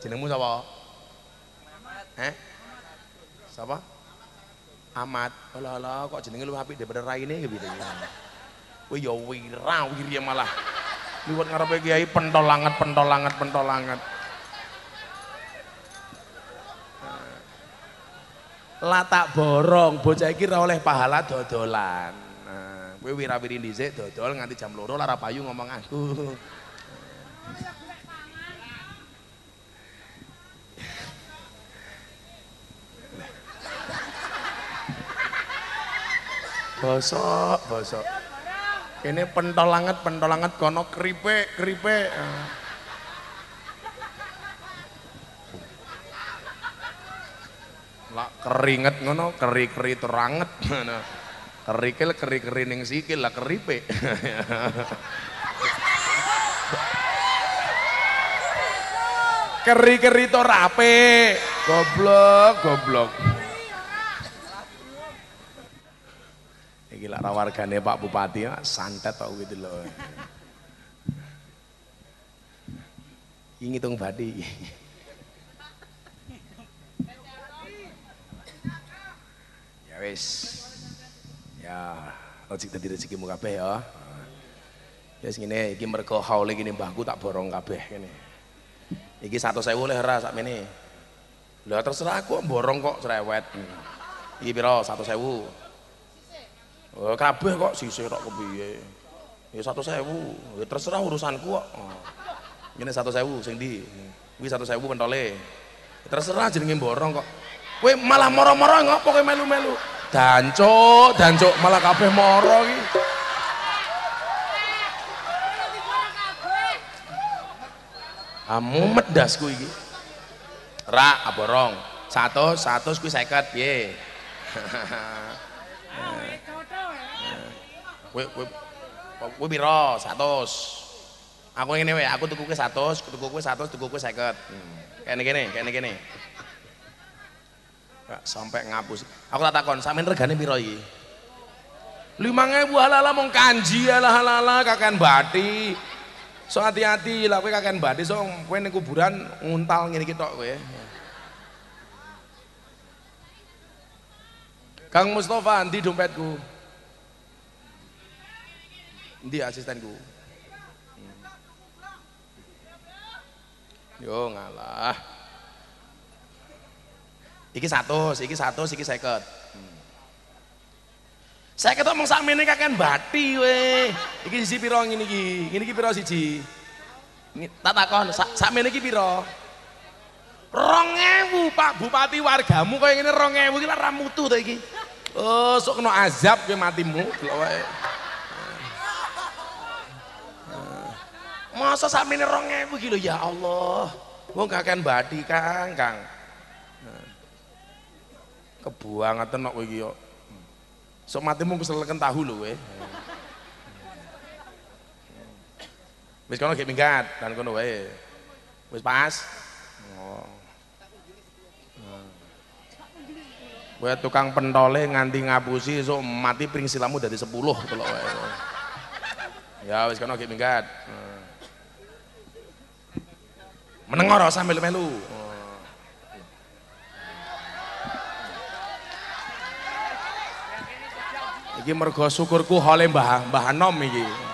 Jenengmu sapa? Eh? Sapa? Ahmad. Alah alah kok jenenge lu apik daripada raine gitu. Kowe ya wira wiri malah. Liwat ngarepe kiai pentolanget pentolanget pentolanget. Latak borong, bocah iki ora oleh pahala dodolan. Nah, kowe wirawiri dhisik dodol nganti jam loro lara payu ngomong aku. Bosok, bosok. Kene pentolanget, pentolanget kono keripik, keripik. Lah keringet ngono, keri-keri teranget. Kerikil keri-keri ning sikil lah keripik. Keri-keri to rape. Goblok, goblok. Iki lak Pak Bupati santet tok gitu loh. Iki ngitung badi. Ya wis. Ya, rezeki dadi rezekimu kabeh ya. Ya sing ngene iki mergo haule gini mbahku tak borong kabeh kene. Iki 100.000 oleh ora sakmene. Lah terserah aku borong kok cerewet. Iki pira 100.000? Oh, kabeh kok sisih tok kepiye. Ya 100.000. Ya terserah urusanku kok. Oh. Ngene 100.000 sing ndi? Kuwi 100.000 pentole. Ya terserah jenenge borong kok. Kowe malah moro-moro ngopo kowe melu-melu? Dancuk, dancuk malah kabeh moro iki. Amu medasku iki. Ra aborong. 100, 100 kuwi 50 piye? Kowe pira? 100. Aku ngene wae, aku tuku kowe 100, tuku kowe 100, tuku kowe 50. Hmm. Kene kene, kene kene. Gak sampai ngapus. Aku tak takon, sampean regane pira iki? 5000 halala mong kanji ala halala kakan bati. So hati-hati lah kowe kakan bati so kowe ning kuburan nguntal ngene iki tok kowe. Kang Mustafa, ndi dompetku? Ndi asistenku? Hmm. Yo ngalah. Iki satu, iki satu, iki seket. Saya kata omong sakmene kaken bati we. Iki sisi piro ngene iki? Ngene iki piro siji? Tak takon, sak sakmene iki piro? 2000 Pak Bupati wargamu kaya ngene 2000 iki ora mutu to iki. Oh, sok kena azab kowe matimu, delok wae. Masa sakmene 2000 iki ya Allah. Wong kaken bati Kang, Kang. Kebuangeten kok kowe iki yo. Sok matimu keseleken tahu lho kowe. Wis kono gek minggat, dan kono wae. Wis pas. Oh. Tukang pentole nganti ngapusi sok mati pring silamu dari 10 delok wae. Ya wis kono gek minggat. Menengor sambil melu. Iki mergo syukurku hole Mbah Mbah Anom iki.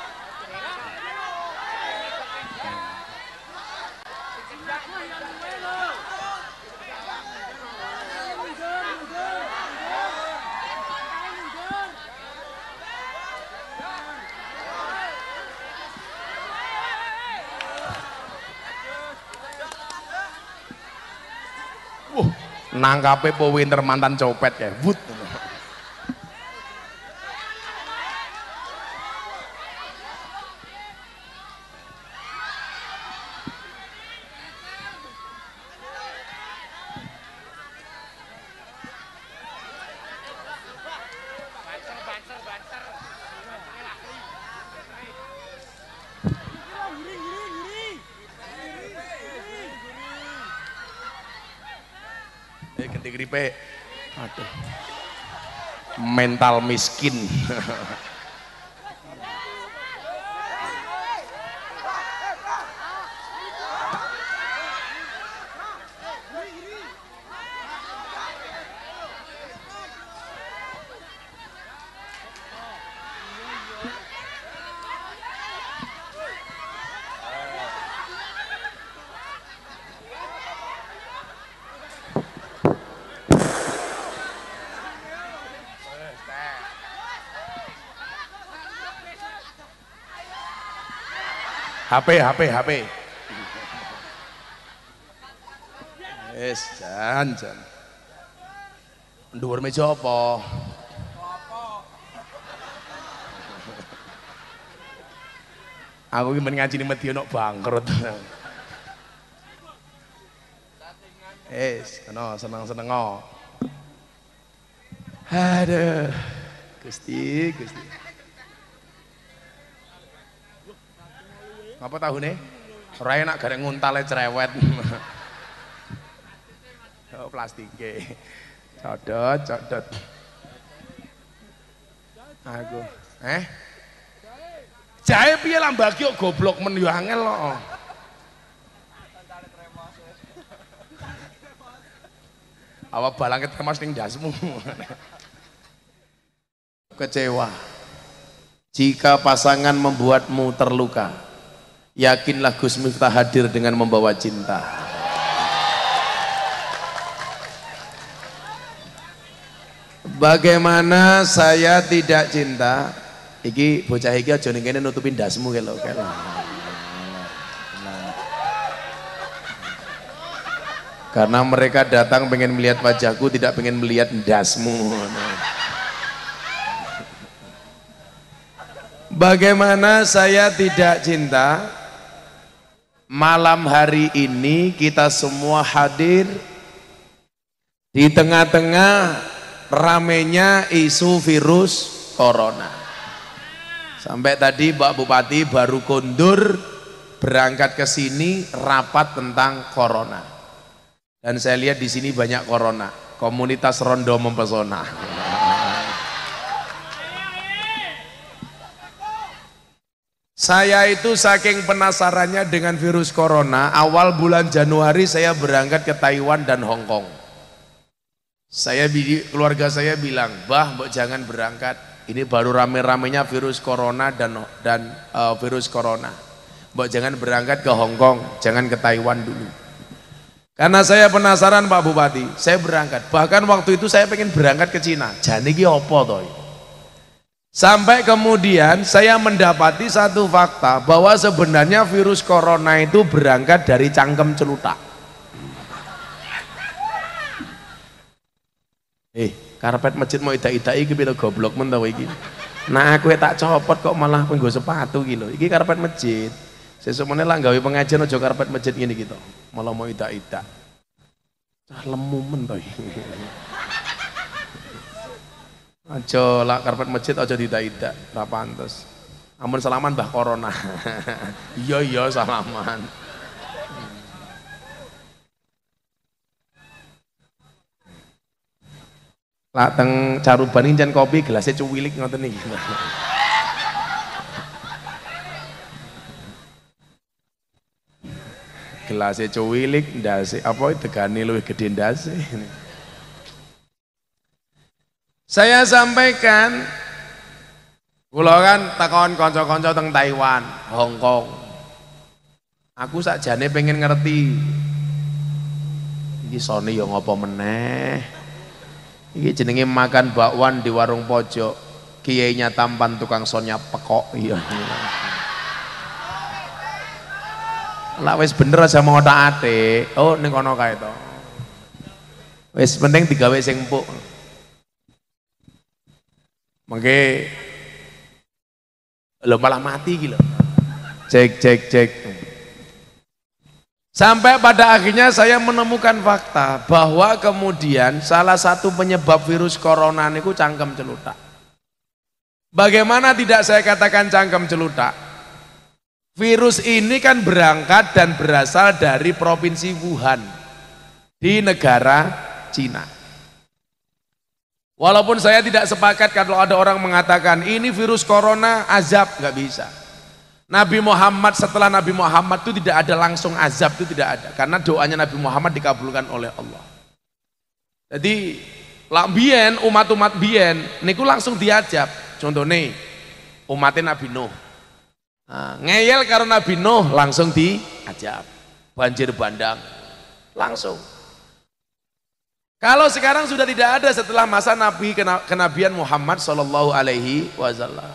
Nangkape po winter mantan copet ya. Wut. Eh ganti gripe. Aduh. Mental miskin. HP, HP, HP. Wis, jan, jan. Dhuwur meja apa? Aku iki men ngaji ni medhi ono bangkrut. Wis, ono seneng-seneng. Aduh. Gusti, Gusti. Apa tahune? Ora enak garek nguntale cerewet. oh, plastike. Codot, codot. Aku, eh? Jahe piye lambagi kok goblok men yo angel kok. Awak balangit kemas ning dasmu. Kecewa. Jika pasangan membuatmu terluka, yakinlah Gus Miftah hadir dengan membawa cinta. Bagaimana saya tidak cinta? Iki bocah iki aja ning kene nutupin dasmu kelo kelo. Karena mereka datang pengen melihat wajahku, tidak pengen melihat dasmu. Bagaimana saya tidak cinta? Malam hari ini kita semua hadir di tengah-tengah ramenya isu virus corona. Sampai tadi Pak Bupati baru kondur berangkat ke sini rapat tentang corona. Dan saya lihat di sini banyak corona, komunitas rondo mempesona. Saya itu saking penasarannya dengan virus corona, awal bulan Januari saya berangkat ke Taiwan dan Hong Kong. Saya keluarga saya bilang, "Bah, mbok jangan berangkat. Ini baru rame-ramenya virus corona dan dan uh, virus corona. Mbok jangan berangkat ke Hong Kong, jangan ke Taiwan dulu." Karena saya penasaran Pak Bupati, saya berangkat. Bahkan waktu itu saya pengen berangkat ke Cina. Jani ki opo toh? Sampai kemudian saya mendapati satu fakta bahwa sebenarnya virus corona itu berangkat dari cangkem celutak. Eh, karpet masjid mau ida-ida iki pira goblok men iki. Nah aku tak copot kok malah nggo sepatu gitu. Iki karpet masjid. Sesuk meneh lah gawe pengajian aja karpet masjid ngene gitu. Malah mau ida-ida. Cah lemu men to Aja lah karpet masjid aja tidak-tidak, ora pantes. Amun salaman Mbah Corona. iya iya salaman. Lah teng caruban jan kopi gelasnya cuwilik ngoten niki. gelasnya cuwilik ndase apa tegane luwih gedhe ndase. Saya sampaikan kula kan takon kanca-kanca teng Taiwan, Hong Kong. Aku sakjane pengen ngerti. Iki Sony yo ngopo meneh? Iki jenenge makan bakwan di warung pojok. Kiainya tampan tukang sonya pekok iya. Lah wis bener aja mau tak ate. Oh ning kono kae to. Wis penting digawe sing empuk. Mengke lo malah mati gitu. Cek cek cek. Sampai pada akhirnya saya menemukan fakta bahwa kemudian salah satu penyebab virus corona itu cangkem celutak. Bagaimana tidak saya katakan cangkem celutak? Virus ini kan berangkat dan berasal dari provinsi Wuhan di negara Cina. Walaupun saya tidak sepakat kalau ada orang mengatakan ini virus corona azab, nggak bisa. Nabi Muhammad setelah Nabi Muhammad itu tidak ada langsung azab itu tidak ada karena doanya Nabi Muhammad dikabulkan oleh Allah. Jadi lambien umat-umat bien niku langsung diajab. Contohnya umatnya Nabi Nuh. Nah, ngeyel karena Nabi Nuh langsung diajab. Banjir bandang langsung. Kalau sekarang sudah tidak ada setelah masa Nabi kenabian Muhammad Shallallahu Alaihi Wasallam.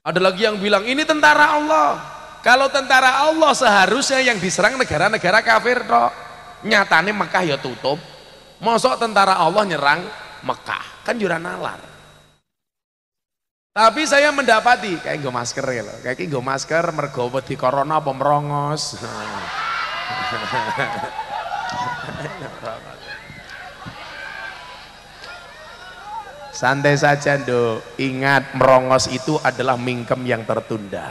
Ada lagi yang bilang ini tentara Allah. Kalau tentara Allah seharusnya yang diserang negara-negara kafir toh. Nyatane Mekah ya tutup. Mosok tentara Allah nyerang Mekah, kan jurah nalar. Tapi saya mendapati kayak gue masker ya loh, kayak gue masker mergo di corona merongos. Santai saja do, ingat merongos itu adalah mingkem yang tertunda.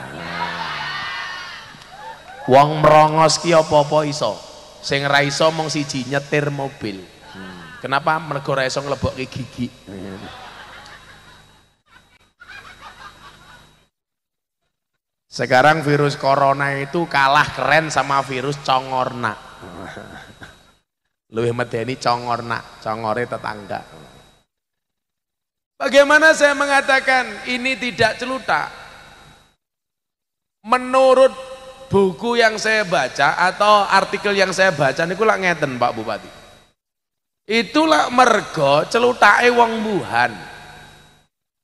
Wong merongos ki apa-apa iso. Sing ra iso mong siji nyetir mobil. Hmm. Kenapa mergo ra iso nglebokke gigi? Sekarang virus corona itu kalah keren sama virus congorna. Luwih medeni congorna, congore tetangga. Bagaimana saya mengatakan ini tidak celutak? Menurut buku yang saya baca atau artikel yang saya baca ini lak ngeten Pak Bupati. Itulah mergo celutake wong buhan.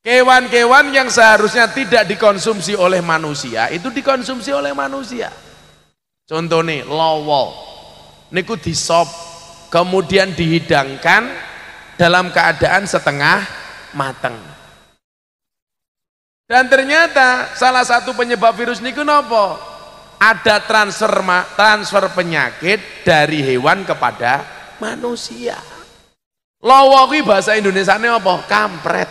Kewan-kewan yang seharusnya tidak dikonsumsi oleh manusia itu dikonsumsi oleh manusia. Contohnya lowo niku disop kemudian dihidangkan dalam keadaan setengah mateng. Dan ternyata salah satu penyebab virus niku nopo? Ada transfer transfer penyakit dari hewan kepada manusia. Lawa bahasa Indonesia ini apa? Kampret.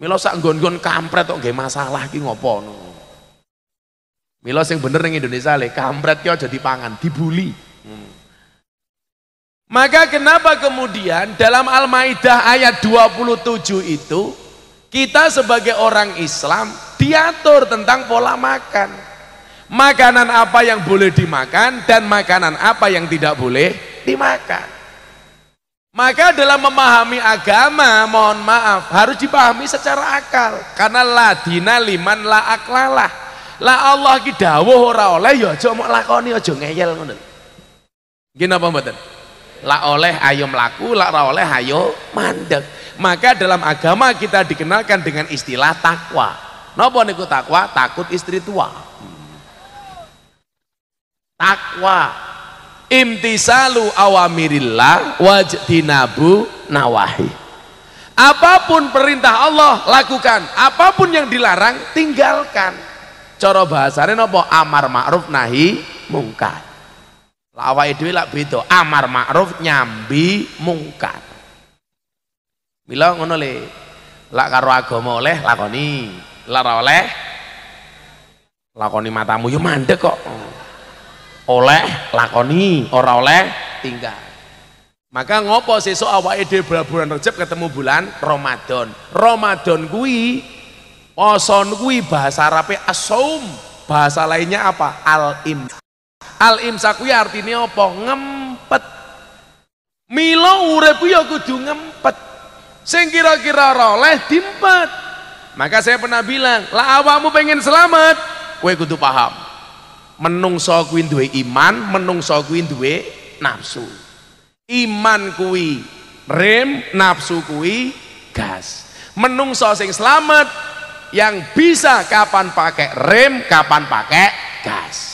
Milo sak nggon-nggon kampret kok nggih masalah ki ngopo Milo sing bener ning Indonesia le kampret ki aja dipangan, dibuli. Maka kenapa kemudian dalam Al-Maidah ayat 27 itu kita sebagai orang Islam diatur tentang pola makan. Makanan apa yang boleh dimakan dan makanan apa yang tidak boleh dimakan. Maka dalam memahami agama, mohon maaf, harus dipahami secara akal. Karena ladina liman la aklalah. La Allah ki dawuh ora oleh ya aja mok lakoni aja ngeyel ngono. Gini apa mboten? La oleh ayo melaku la oleh ayo mandek. Maka dalam agama kita dikenalkan dengan istilah takwa. Napa niku takwa? Takut istri tua. Takwa. Imtisalu awamirillah wajdinabu nawahi. Apa pun perintah Allah lakukan. Apa pun yang dilarang tinggalkan. Cara bahasanya nopo amar ma'ruf nahi mungkar awake dhewe lak beda amar ma'ruf nyambi mungkar. Mila ngono le lak karo agama oleh lakoni lara oleh lakoni matamu yo mandek kok. Oleh lakoni ora oleh tinggal. Maka ngopo sesuk awake dhewe bulan Rejab ketemu bulan Ramadan? Ramadan kuwi poson kuwi bahasa Arabe asaum bahasa lainnya apa? Al-im Al imsak kuwi artine apa? Ngempet. Milo urip ya kudu ngempet. Sing kira-kira oleh dimpet. Maka saya pernah bilang, lah awakmu pengen selamat, kowe kudu paham. Menungso kuwi duwe iman, menungso kuwi duwe nafsu. Iman kuwi rem, nafsu kuwi gas. Menungso sing selamat yang bisa kapan pakai rem, kapan pakai gas.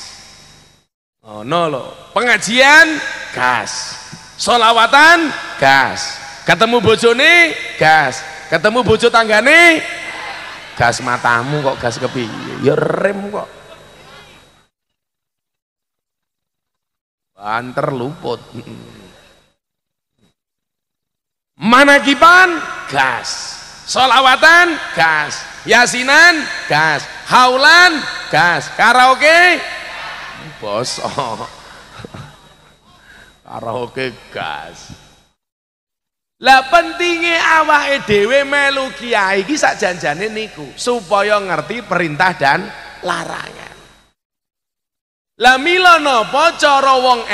Oh no lo. Pengajian gas. Solawatan gas. Ketemu bojone gas. Ketemu bojo tanggane gas matamu kok gas kepiye? Ya rem kok. Banter luput. Manakipan gas. Solawatan gas. Yasinan gas. Haulan gas. Karaoke bosok karaoke gas. Lah pentingnya awake dhewe melu kiai iki sak janjane niku supaya ngerti perintah dan larangan. Lah mila napa cara wong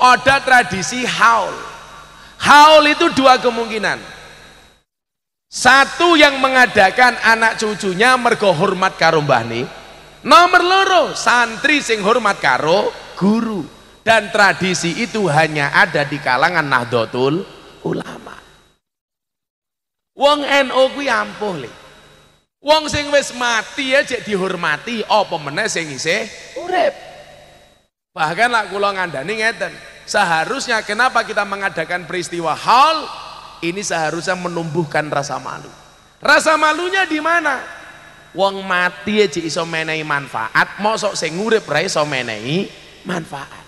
ada tradisi haul? Haul itu dua kemungkinan. Satu yang mengadakan anak cucunya mergo hormat karo mbah Nomor loro, santri sing hormat karo guru. Dan tradisi itu hanya ada di kalangan Nahdlatul Ulama. Wong NU kuwi ampuh le. Wong sing wis mati ya cek dihormati, apa meneh sing isih urip. Bahkan lah kula ngandani ngeten, seharusnya kenapa kita mengadakan peristiwa hal ini seharusnya menumbuhkan rasa malu. Rasa malunya di mana? Wong mati cek iso menehi manfaat, mosok sing urip ra iso menehi manfaat.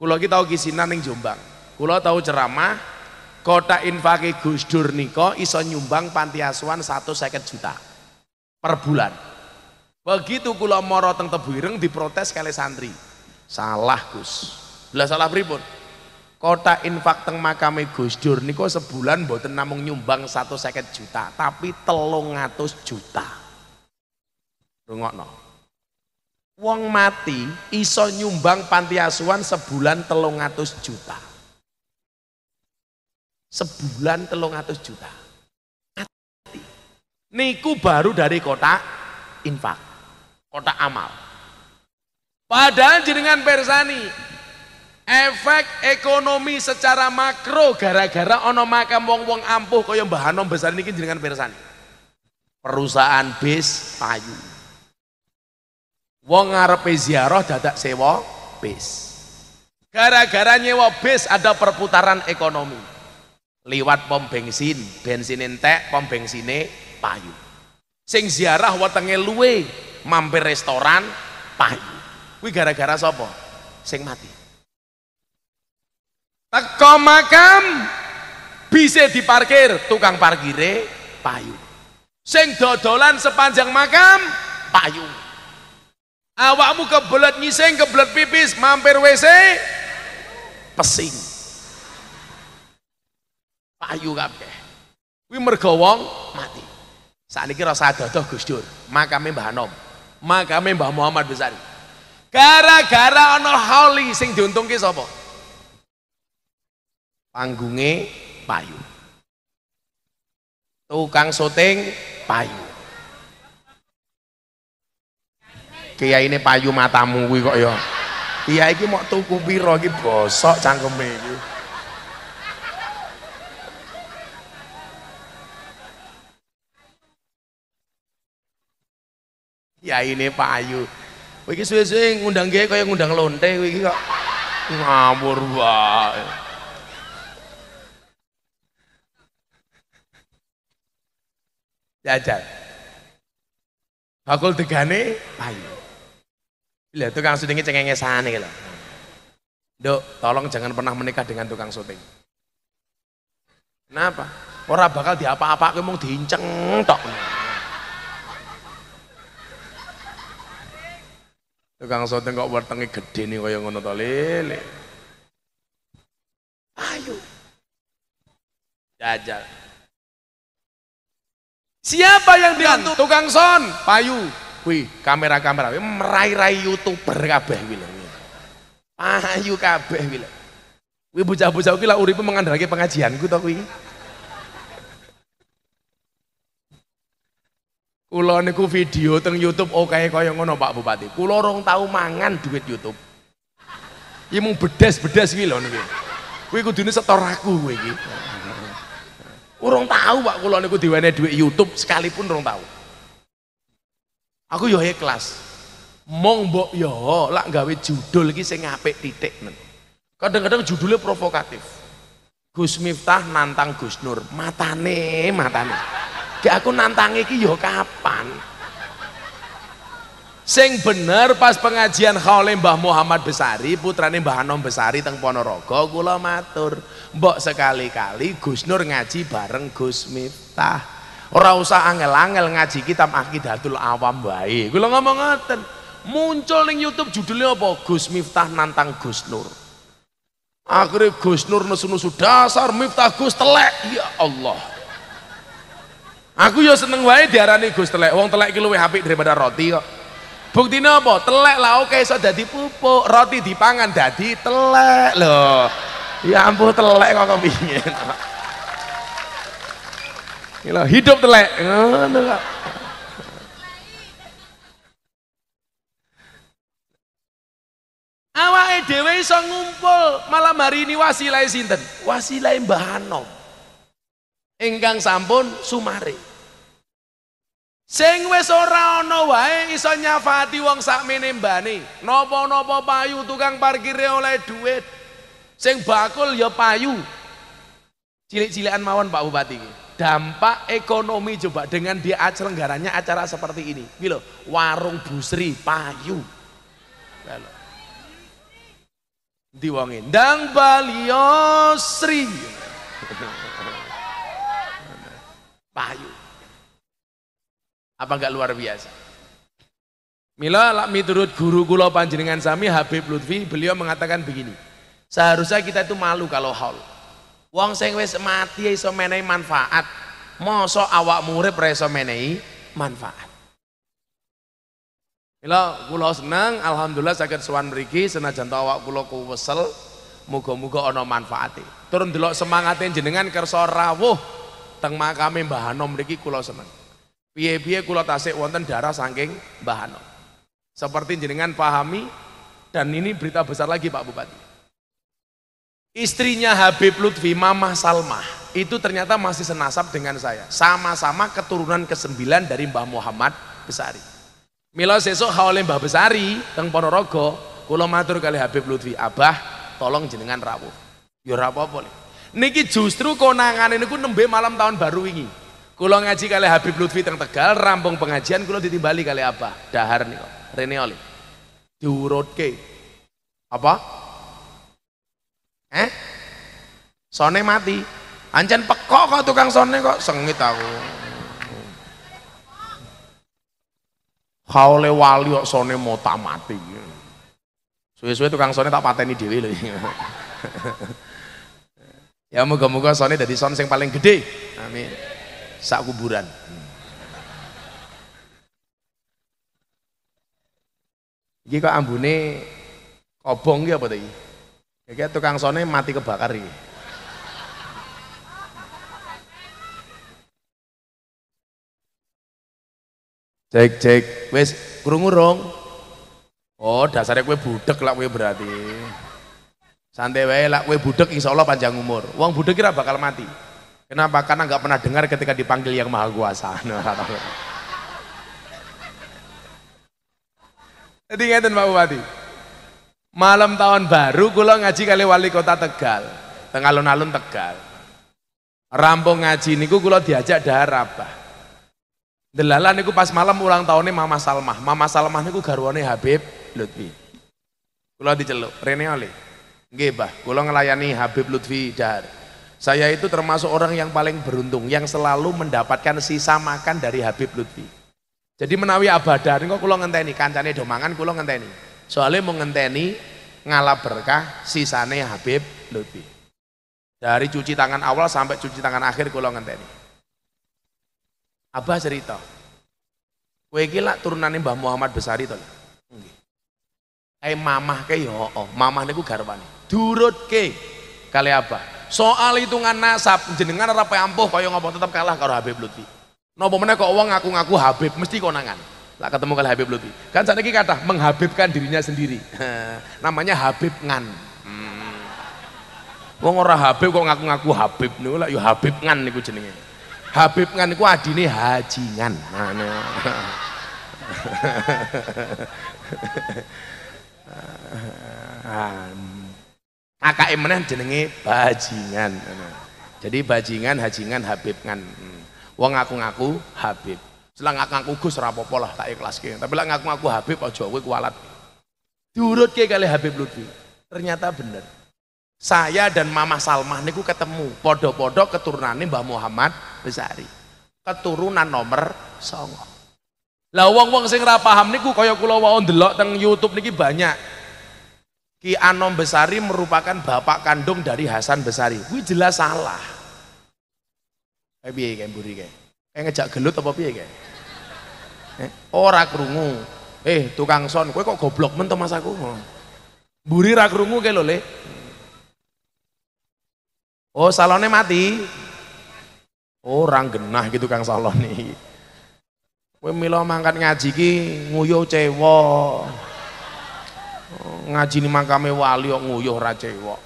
Kula ki tau kisinan ning Jombang. Kula tau ceramah kota infaki Gus Dur niko iso nyumbang panti asuhan 150 juta per bulan. Begitu kula moro teng Tebuireng diprotes kali santri. Salah Gus. Lah salah pripun? Kota infak teng makame Gus Dur niko sebulan mboten namung nyumbang 150 juta tapi telung juta rungokno. Wong mati iso nyumbang panti asuhan sebulan telung juta. Sebulan telung atus juta. Niku baru dari kota infak kota amal. Padahal jenengan persani efek ekonomi secara makro gara-gara ono makam wong-wong ampuh kaya Mbah Hanom besar niki jenengan persani. Perusahaan bis payu wong ngarepe ziarah dadak sewa bis. Gara-gara nyewa bis ada perputaran ekonomi. Liwat pom bensin bensin entek pom bensine payu. Sing ziarah wetenge luwe mampir restoran payu. Kuwi gara-gara sapa? Sing mati. Teko makam bisa diparkir tukang parkire payu. Sing dodolan sepanjang makam payu awakmu kebelet ngising kebelet pipis mampir WC pesing. Payu kabeh. Kuwi mergo wong mati. Sakniki rasa dodoh Gus Dur. Makame Mbah Anom. Makame Mbah Muhammad Besari. Gara-gara ana hauli sing diuntungke sapa? Panggunge payu. Tukang syuting payu kiai ini payu matamu kuwi kok ya. Kiai iki mau tuku piro? Iki bosok cangkeme iki. Ini Pak Ayu iki suwe-suwe ngundang gue kaya ngundang lonte iki kok. Ngawur wae. Jajan. Bakul degane payu Lha tukang syutingnya cengengesane lho. Dok, tolong jangan pernah menikah dengan tukang syuting. Kenapa? Orang bakal diapa-apa, mau diinceng tok. Tukang syuting kok wetenge gede nih kaya ngono to lele. Ayo. Jajal. Siapa yang diantuk? Tukang son, payu. Wih, kamera-kamera, merai-rai youtuber kabeh kuwi Payu kabeh kuwi Wih bocah-bocah kuwi lak uripe mengandalke pengajianku to kuwi. Kula niku video teng YouTube oke okay, kaya ngono Pak Bupati. Kula rong tau mangan duit YouTube. Ya mung bedes-bedes kuwi lho niki. Kuwi kudune setor aku kowe iki. Urung tahu Pak kula niku diwene duit YouTube sekalipun urung tahu. Aku yo ikhlas. Mong mbok yo lak gawe judul iki sing apik titik. Kadang-kadang judulnya provokatif. Gus Miftah nantang Gus Nur. Matane, matane. Gak aku nantang iki yo kapan? Sing bener pas pengajian khaule Mbah Muhammad Besari, putrane Mbah Anom Besari teng Ponorogo, kula matur, mbok sekali-kali Gus Nur ngaji bareng Gus Miftah. Ora usah angel-angel ngaji kitab Aqidatul Awam wae. Kula ngomong ngoten. Muncul ning YouTube judulnya apa? Gus Miftah nantang Gus Nur. Akhirnya Gus Nur nesu-nesu dasar Miftah Gus telek. Ya Allah. Aku ya seneng wae diarani Gus telek. Wong telek iki luwih apik daripada roti kok. Buktine apa? Telek lah oke iso dadi pupuk, roti dipangan dadi telek lho. Ya ampun telek kok kepingin. Gila, hidup telek. Awake dhewe iso ngumpul malam hari ini wasilai sinten? Wasilai Mbah Anom. Ingkang sampun sumare. Sing wis ora ana wae iso nyafati wong sakmene mbane. Napa-napa payu tukang parkire oleh duit. Sing bakul ya payu. Cilik-cilikan mawon Pak Bupati Dampak ekonomi coba dengan dia selenggaranya acara seperti ini. Gitu warung busri payu. Lalu. Diwongin ndang baliosri. payu. Apa enggak luar biasa? Mila lak miturut guru kula panjenengan sami Habib Lutfi, beliau mengatakan begini. Seharusnya kita itu malu kalau haul. Wong sing wis mati iso menehi manfaat. Mosok awak murid ora iso menehi manfaat. Mila kula seneng alhamdulillah saged sowan mriki senajan to awak kula kuwesel muga-muga ana manfaate. Turun delok semangate jenengan kersa rawuh teng makame Mbah Hanom mriki kula seneng. Piye-piye kula tasik wonten darah saking Mbah Hanom. Seperti jenengan pahami dan ini berita besar lagi Pak Bupati. Istrinya Habib Lutfi, Mama Salmah, itu ternyata masih senasab dengan saya. Sama-sama keturunan ke-9 dari Mbah Muhammad Besari. Mila sesuk haule Mbah Besari teng Ponorogo, kula matur kali Habib Lutfi, "Abah, tolong jenengan rawuh." Ya ora apa-apa. Niki justru konangan niku nembe malam tahun baru ini. Kulo ngaji kali Habib Lutfi teng Tegal, rampung pengajian kulo ditimbali kali apa? Dahar nih kok, Rene Oli. Diurutke. Apa? Eh? Sone mati. Anjan pekok kok tukang sone kok sengit aku. Haule wali kok sone mau tak mati. Suwe-suwe tukang sone tak pateni dhewe lho. ya moga-moga sone dadi son sing paling gede. Amin sak kuburan iki kok ambune kobong iki apa to iki tukang sone mati kebakar iki cek cek wes kurung urung oh dasarnya kue budek lah kue berarti santai wae lah kue budek insya Allah panjang umur uang budek kira bakal mati Kenapa? Karena nggak pernah dengar ketika dipanggil yang maha kuasa. Jadi ngeten Pak Bupati. Malam tahun baru kula ngaji kali wali kota Tegal, tengah alun-alun Tegal. Rampung ngaji niku kula diajak dahar apa? Delalah niku pas malam ulang tahunnya Mama Salmah. Mama Salmah niku garwane Habib Lutfi. Kula diceluk, Rene oleh. Nggih, Bah, kula ngelayani Habib Lutfi dahar. Saya itu termasuk orang yang paling beruntung yang selalu mendapatkan sisa makan dari Habib Lutfi. Jadi menawi abadah kok kula ngenteni kancane do mangan kula ngenteni. Soalnya mau ngenteni ngalap berkah sisane Habib Lutfi. Dari cuci tangan awal sampai cuci tangan akhir kula ngenteni. Abah cerita. Kowe iki lak turunane Mbah Muhammad Besari to. Nggih. Eh mamah ke yo, oh, mamah niku garwane. Durutke kali abah soal hitungan nasab jenengan ora ampuh kaya ngomong tetap kalah karo Habib Lutfi napa meneh kok wong ngaku-ngaku Habib mesti konangan lah ketemu kali Habib Lutfi. Kan saat ini kata menghabibkan dirinya sendiri. Namanya Habib ngan. Hmm. wong ora Habib kok ngaku-ngaku Habib niku lah yo Habib ngan niku jenenge. Habib ngan niku adine Haji ngan. Nah, AKM mana jenenge bajingan jadi bajingan hajingan habib kan hmm. wong ngaku-ngaku habib selang ngaku-ngaku gus rapopo lah tak ikhlas ke tapi lah ngaku-ngaku habib aja kowe kualat diurut ke kali Habib Lutfi ternyata bener saya dan Mama Salmah niku ketemu podo-podo keturunannya Mbah Muhammad Besari keturunan nomor songo lah wong-wong sing ra paham niku kaya kula wae ndelok teng YouTube niki banyak Ki Anom Besari merupakan bapak kandung dari Hasan Besari. Wih jelas salah. Kayak piye kayak mburi kayak. Kayak ngejak gelut apa piye kayak. Eh, ora krungu. Eh, tukang son, kowe kok goblok men to Mas aku. Mburi ra krungu kayak lho, Le. Oh, salonnya mati. Orang oh, genah gitu Kang Salon nih. Kowe milo mangkat ngaji ki nguyuh cewek ngaji ni makame wali kok nguyuh ra cewek.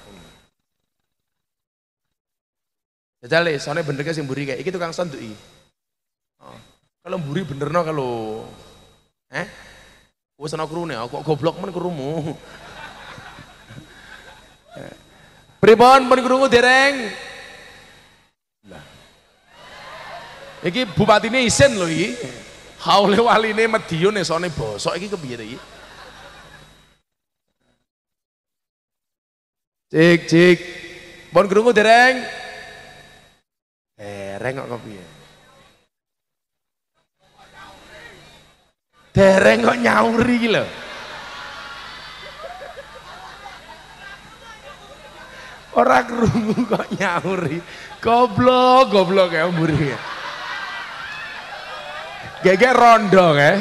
Jajale, soalnya bener sing mburi kayak iki tukang son iki. Kalau mburi bener no kalau. Eh? Wes ana krune kok goblok men krumu. Pripun pun krungu dereng? Lah. Iki bupatine isin lho iki. Haule waline Madiun esone bosok iki kepiye iki? Cik cik. Pun krungu dereng? Dereng kok kepiye? Dereng kok nyauri lho. Ora krungu kok nyauri. Goblok, goblok ya mburi. Gege rondo ya.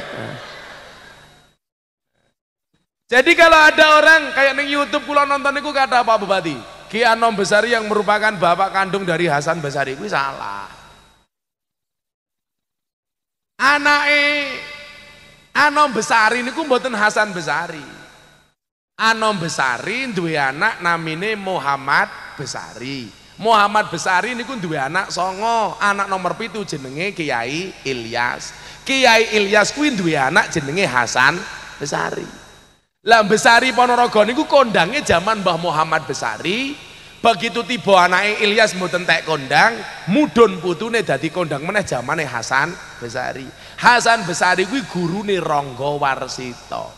Jadi kalau ada orang kayak neng YouTube kula nonton itu kata Pak Bupati, Ki Anom Besari yang merupakan bapak kandung dari Hasan Besari itu salah. Anake Anom Besari niku mboten Hasan Besari. Anom Besari duwe anak namine Muhammad Besari. Muhammad Besari niku duwe anak songo, anak nomor pitu jenenge Kiai Ilyas. Kiai Ilyas kuwi duwe anak jenenge Hasan Besari. Lah Besari Ponorogo niku kondange zaman Mbah Muhammad Besari. Begitu tiba anake Ilyas mboten tek kondang, mudun putune dadi kondang meneh zamane Hasan Besari. Hasan Besari kuwi gurune Rangga Warsita.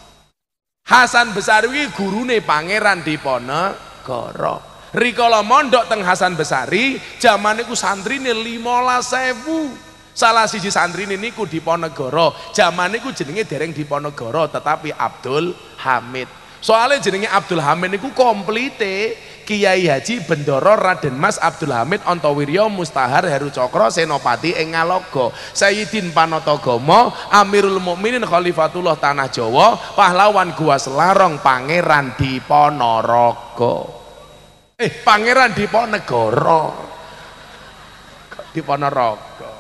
Hasan Besari kuwi gurune Pangeran Diponegoro. Rikala mondok teng Hasan Besari, zaman niku santrine 15.000. Salah siji santri ini ku Diponegoro. Zaman niku jenenge dereng Diponegoro tetapi Abdul Hamid. Soalnya jenenge Abdul Hamid niku komplite Kiai Haji Bendoro Raden Mas Abdul Hamid Ontowiryo Mustahar Heru Cokro Senopati ing Ngalogo. Sayyidin Panotagama Amirul Mukminin Khalifatullah Tanah Jawa pahlawan Gua Selarong Pangeran Diponorogo. Eh Pangeran Diponegoro. Diponorogo.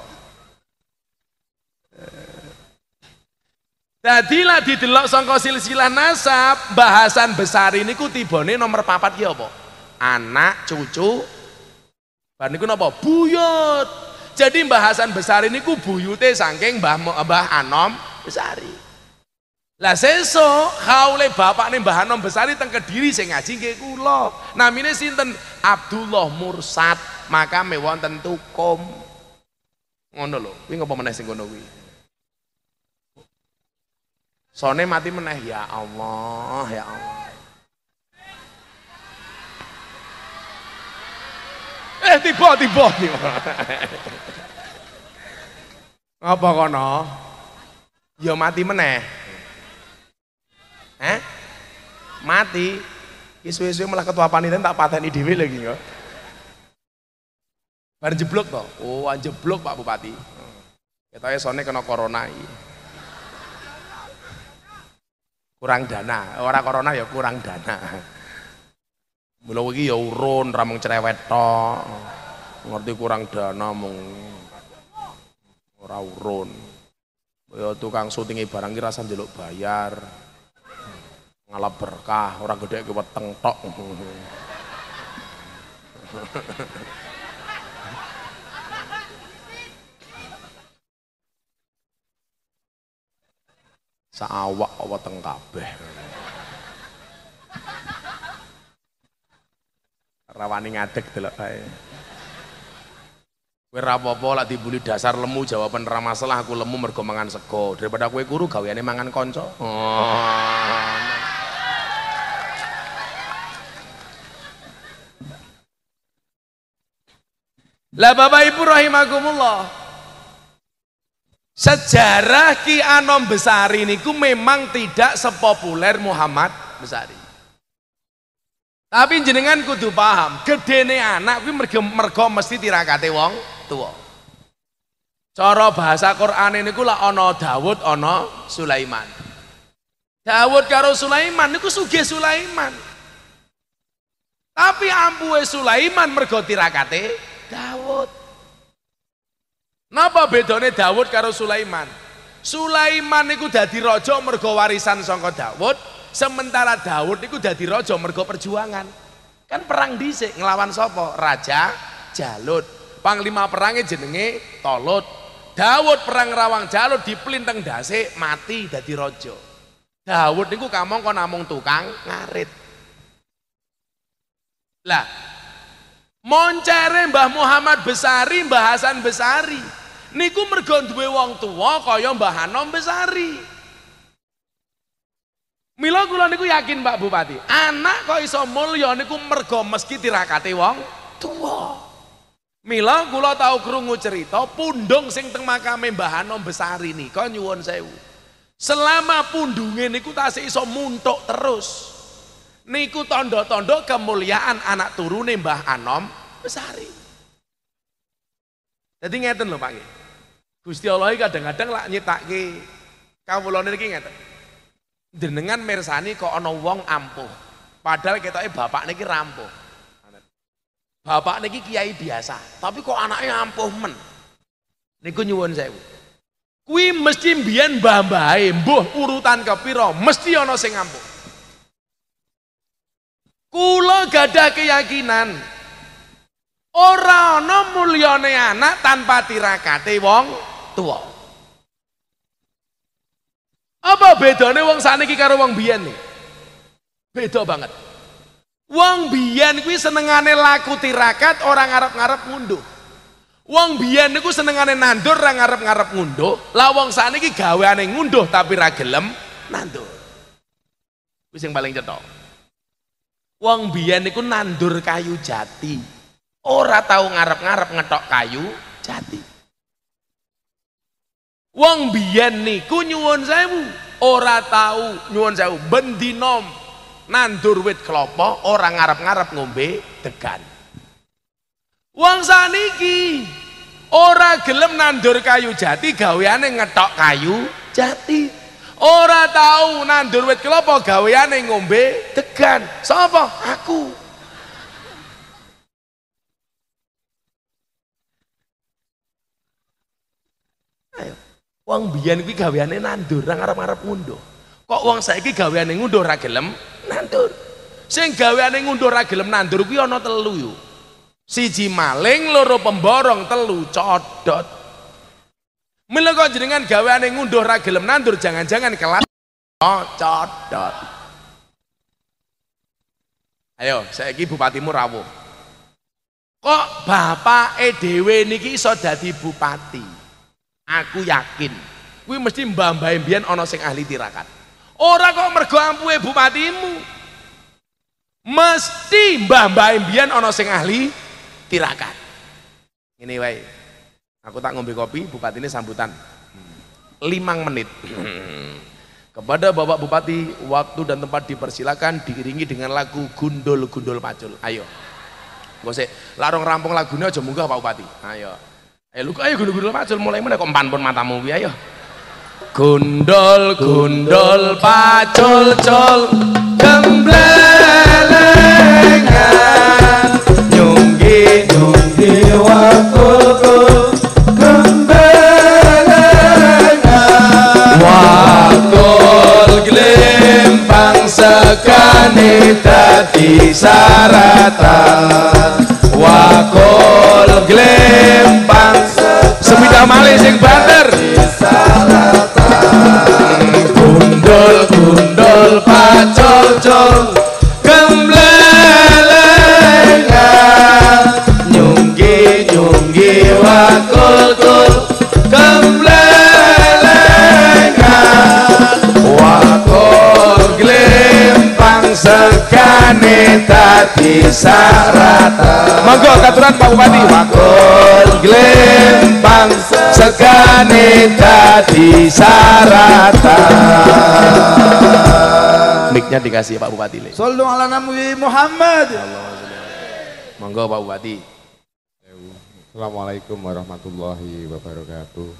Jadi lah didelok sangka silsilah nasab bahasan besar ini ku tibone nomor papat ya apa? Anak, cucu, bar niku napa? Buyut. Jadi bahasan besar ini ku buyute saking Mbah Mbah Anom Besari. Lah sesuk haule bapakne Mbah Anom Besari teng Kediri sing ngaji nggih kula. Namine sinten? Abdullah Mursad, makame wonten Tukum. Ngono lho, kuwi ngopo meneh sing ngono kuwi? Sone mati meneh ya Allah, ya Allah. Eh tiba tiba. Apa kono? Ya mati meneh. Eh? Mati. Isu-isu malah ketua panitia tak pateni dhewe lagi kok. Bar jeblok to. Oh, jeblok Pak Bupati. Ketoke sone kena corona iki. Kurang dana, ora corona ya kurang dana. Mula iki ya urun ra mung cerewet tok. Ngerti kurang dana mung ora urun. Ya tukang syutingi barang ki rasa njaluk bayar. Ngalap berkah, ora gede ke weteng tok. Saawak weteng kabeh. Rawani ngadeg delok bae kowe ra apa-apa lak dibuli dasar lemu jawaban ra masalah aku lemu mergo mangan sego daripada kowe kuru gaweane mangan kanca oh. Lah Bapak Ibu rahimakumullah. Sejarah Ki Anom Besari niku memang tidak sepopuler Muhammad Besari. Tapi jenengan kudu paham, gedene anak kuwi mergo, mergo mesti tirakate wong tua. Cara bahasa Quran ini lah ana Daud, ana Sulaiman. Daud karo Sulaiman niku sugih Sulaiman. Tapi ampuhe Sulaiman mergo tirakate Daud. Napa bedone Daud karo Sulaiman? Sulaiman niku dadi raja mergo warisan saka Daud, Sementara Daud itu jadi raja mergo perjuangan. Kan perang dhisik nglawan sapa? Raja Jalut. Panglima perangnya jenenge Tolut. Dawud perang rawang jalur pelintang dasi mati dadi rojo. Dawud niku kamong kok namung tukang ngarit. Lah moncere Mbah Muhammad Besari, Mbah Hasan Besari. Niku mergo duwe wong tuwa kaya Mbah Hanom Besari. Mila kula niku yakin Pak Bupati, anak kok iso mulya niku mergo meski tirakate wong tuwa. Mila kula tau krungu cerita pundung sing teng makame Mbah Hanom Besari nika nyuwun sewu. Selama pundunge niku tasih iso muntuk terus. Niku tondo-tondo kemuliaan anak turune Mbah Anom Besari. Jadi ngeten lho Pak Gusti Allah kadang-kadang lak nyitake kawula niki ngeten. Jenengan mirsani kok ana wong ampuh. Padahal ketoke bapak niki rampuh. Bapak niki kiai biasa, tapi kok anaknya ampuh men. Niku nyuwun sewu. Kui mesti mbiyen mbah-mbahe, mbuh urutan kepira, mesti ana sing ampuh. Kula gadah keyakinan ora ana mulyane anak tanpa tirakate wong tua. Apa bedane wong saniki karo wong biyen nih? Beda banget. Wong biyen kuwi senengane laku tirakat orang ngarep-ngarep ngunduh. Wong biyen niku senengane nandur ora ngarep-ngarep ngunduh. Lah wong sakniki gaweane ngunduh tapi ra gelem nandur. Kuwi sing paling cetok. Wong biyen niku nandur kayu jati. Ora tahu ngarep-ngarep ngetok kayu jati. Wong biyen niku nyuwun sewu, ora tahu nyuwun sewu. Bendinom nandur wit kelapa orang ngarep-ngarep ngombe degan. Wong saniki ora gelem nandur kayu jati gaweane ngetok kayu jati. Ora tahu nandur wit kelapa gaweane ngombe degan. Sapa? Aku wong biyen kuwi gaweane nandur ora ngarep-ngarep ngunduh. Kok wong saiki gaweane ngunduh ora gelem? Nandur. Sing gaweane ngunduh ra gelem nandur kuwi ana telu yo. Siji maling loro pemborong telu codot. Mila kok jenengan gaweane ngunduh ra gelem nandur jangan-jangan kelas oh, codot. Ayo, saiki bupatimu rawuh. Kok bapak dhewe niki iso dadi bupati? Aku yakin kuwi mesti mbah-mbah mbiyen ana sing ahli tirakat. Ora kok mergo ampuhe bupatimu. Mesti mbah-mbah imbian ana sing ahli tirakat. Ini wae. Aku tak ngombe kopi, bupati ini sambutan. Limang menit. Kepada Bapak Bupati, waktu dan tempat dipersilakan diiringi dengan lagu Gundul-Gundul Pacul. Ayo. Gosek, larung rampung lagunya aja munggah Pak Bupati. Ayo. Ayo, lu ayo gundul-gundul pacul? Mulai mana kok empan pun matamu ayo. Gundol gundol pacul col gemblelengan. Nyunggi nyunggi wakul kul gemblelengan. Wakul glempang sekane dadi saratan wakul glempang sepeda malih sing banter. Gundul gundul pacol col gemblelengan. Nyunggi nyunggi gemblelengan. Wakul glempang sekane tadi sarata monggo katuran Pak Bupati wakul glempang sekane tadi sarata Miknya dikasih Pak Bupati le. Sallu ala Nabi Muhammad. Monggo Pak Bupati. Assalamualaikum warahmatullahi wabarakatuh.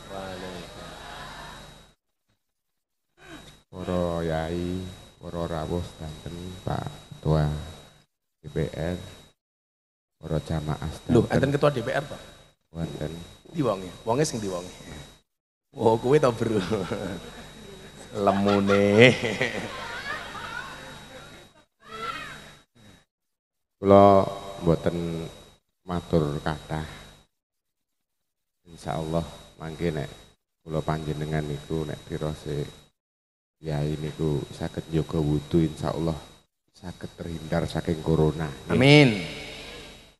Para yai, para rawuh danten Pak Ketua DPR, para jamaah Loh, sedanten enten ketua DPR, Pak. wonten Di wonge, wonge sing di wonge. Oh, kowe to, Bro. Lemune. kula mboten matur kathah. Insya Allah mangke nek kula panjenengan niku nek pirose Yai niku saged njaga wudu insya Allah saged terhindar saking corona. Amin.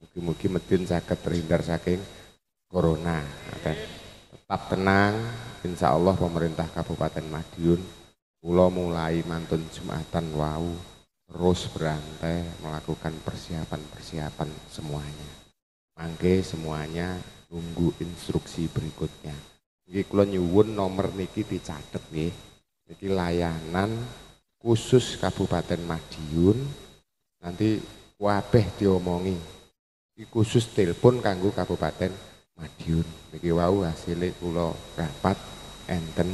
Mugi-mugi medin saged terhindar saking corona. Ngaten. Tetap tenang, insya Allah pemerintah Kabupaten Madiun kula mulai mantun Jumatan wau terus berantai melakukan persiapan-persiapan semuanya. Mangke semuanya nunggu instruksi berikutnya. Nggih kula nyuwun nomor niki dicatet nggih. Niki layanan khusus Kabupaten Madiun nanti wabeh diomongi Iki khusus telepon kanggo Kabupaten Madiun. Niki wau hasilnya kula rapat enten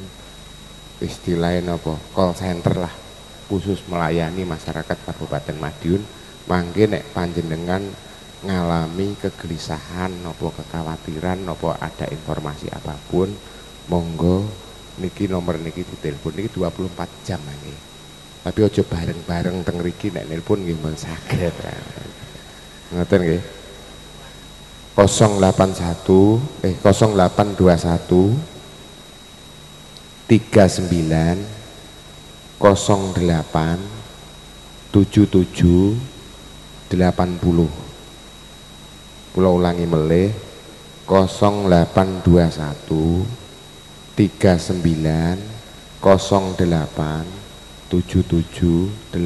istilahnya apa call center lah khusus melayani masyarakat Kabupaten Madiun. Mangke nek panjenengan ngalami kegelisahan apa kekhawatiran apa ada informasi apa pun monggo niki nomor niki ditelepon niki 24 jam nggih. Tapi ojo bareng-bareng teng mriki nek nelpon nggih mun saged. Ngoten nggih. 081 eh 0821 39 08 77 80 Pulau ulangi melih 0821 39 08 77 80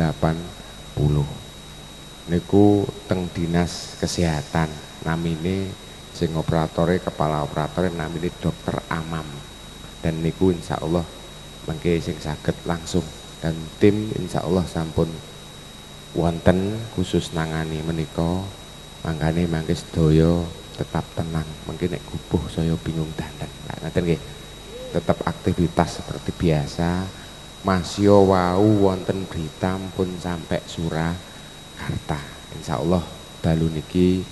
niku teng dinas kesehatan namine sing operatore kepala operatore namine dokter Amam. Dan niku insya Allah mengke sing saged langsung. Dan tim insya Allah sampun wonten khusus nangani menika. Mangkane mangke sedaya tetap tenang. Mungkin nek gubuh saya bingung dandan. Nah, nggih. Tetap aktivitas seperti biasa masih wau wonten berita pun sampai Surakarta insya Allah dalu niki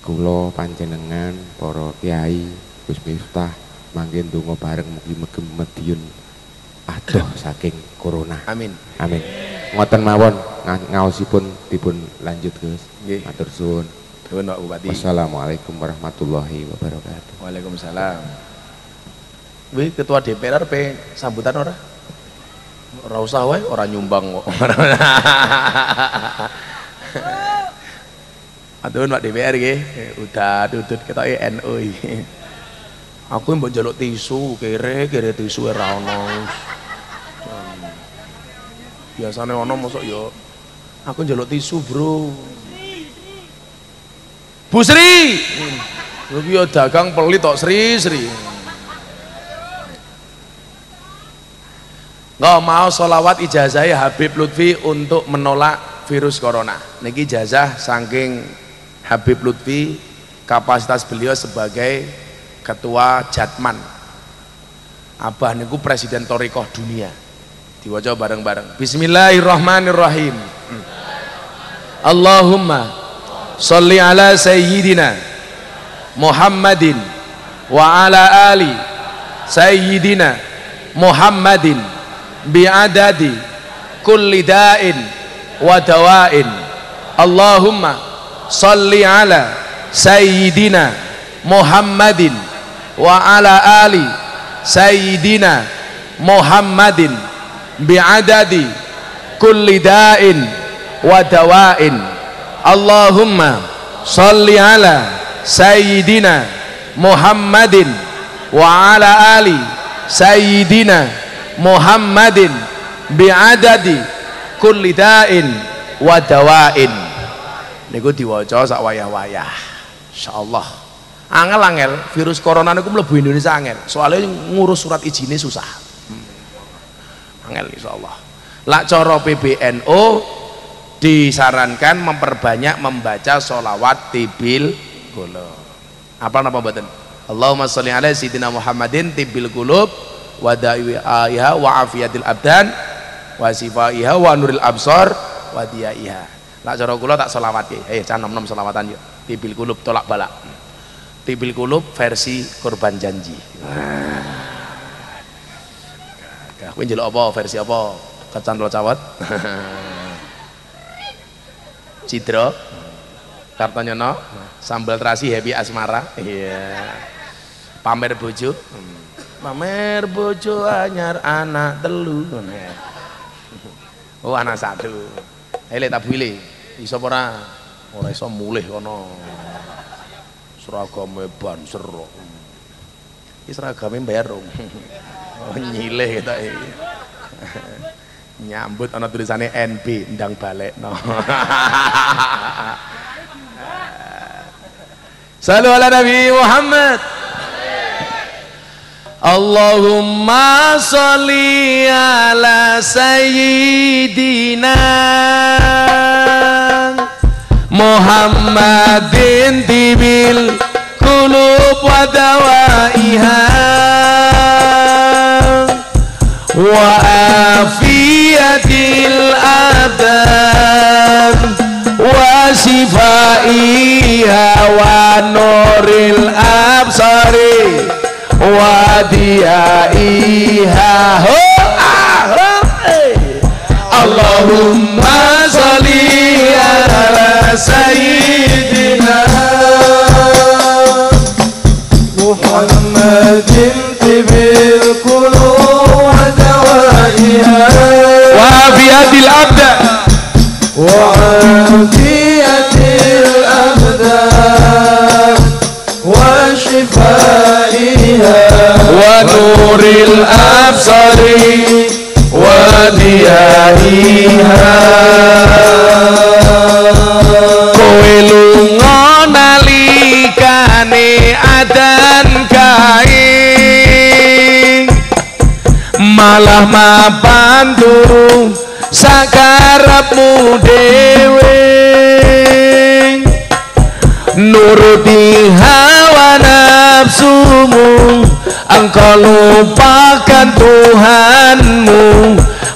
kula panjenengan para kiai Gus Miftah mangkin donga bareng mugi-mugi Madiun adoh saking corona Amin. amin ngoten mawon nga- ngaosipun dipun lanjut Gus Nggih. matur suwun Pak Bupati. wassalamualaikum warahmatullahi wabarakatuh Waalaikumsalam. Wih, ketua DPR pe sambutan ora? Ora usah wae, ora nyumbang kok. Atun Pak DPR nggih, udah tutut kita NU iki. Aku mbok njaluk tisu, kere kere tisu ora ono. Biasane ono mosok yo. Aku njaluk tisu, Bro. Bu Sri. Lu dagang pelit tok Sri Sri. Nggak mau sholawat ijazah Habib Lutfi untuk menolak virus corona. Niki ijazah saking Habib Lutfi kapasitas beliau sebagai ketua Jatman. Abah niku presiden Torikoh dunia. Diwaca bareng-bareng. Bismillahirrahmanirrahim. Allahumma sholli ala sayyidina Muhammadin wa ala ali sayyidina Muhammadin bi'adadi kulli da'in wa dawa'in. Allahumma salli ala sayyidina Muhammadin wa ala ali sayyidina Muhammadin bi'adadi kulli da'in wa dawa'in. Allahumma salli ala sayyidina Muhammadin wa ala ali sayyidina Muhammadin bi'adadi kulli da'in wa dawa'in. Niku diwaca sak wayah-wayah. Insyaallah. Angel-angel virus corona niku mlebu Indonesia angel. Soalnya ngurus surat izinnya susah. Hmm. angel insyaallah. Lak cara PBNU disarankan memperbanyak membaca sholawat tibil kulub apa nama badan Allahumma sholli ala sayyidina Muhammadin tibil kulub wa da'iha wa afiyatil abdan wa sifaiha wa nuril absar wa diyaiha. Lak cara kula tak selawat ya eh can nom-nom selawatan yuk. Tibil kulub tolak balak tibil kulub versi korban janji. Nah, kowe njeluk apa? Versi apa? Kecan lo cawat Cidro Kartonyono sambal terasi happy asmara. Iya. Pamer bojo. hmm. Pamer bojo anyar anak telu. Oh anak satu ele tak pilih iso ora? Ora iso mulih kono. Seragame banser iki seragame bayar oh nyileh kita nyambut ana tulisannya NB ndang balik no Salu ala Nabi Muhammad Allahumma salli ala sayyidina Muhammadin tibil kulub wa dawaiha wa afiyatil adab wa وضيائها آه! اللهم صل على سيدنا محمد طب القلوب ودوائها وفي يد الأبدع وعافية. ونور الأبصار وديائها kowe lunga nalikane adan kae malah mapan turu sakarepmu dhewe nuruti hawa nafsumu engkau lupakan Tuhanmu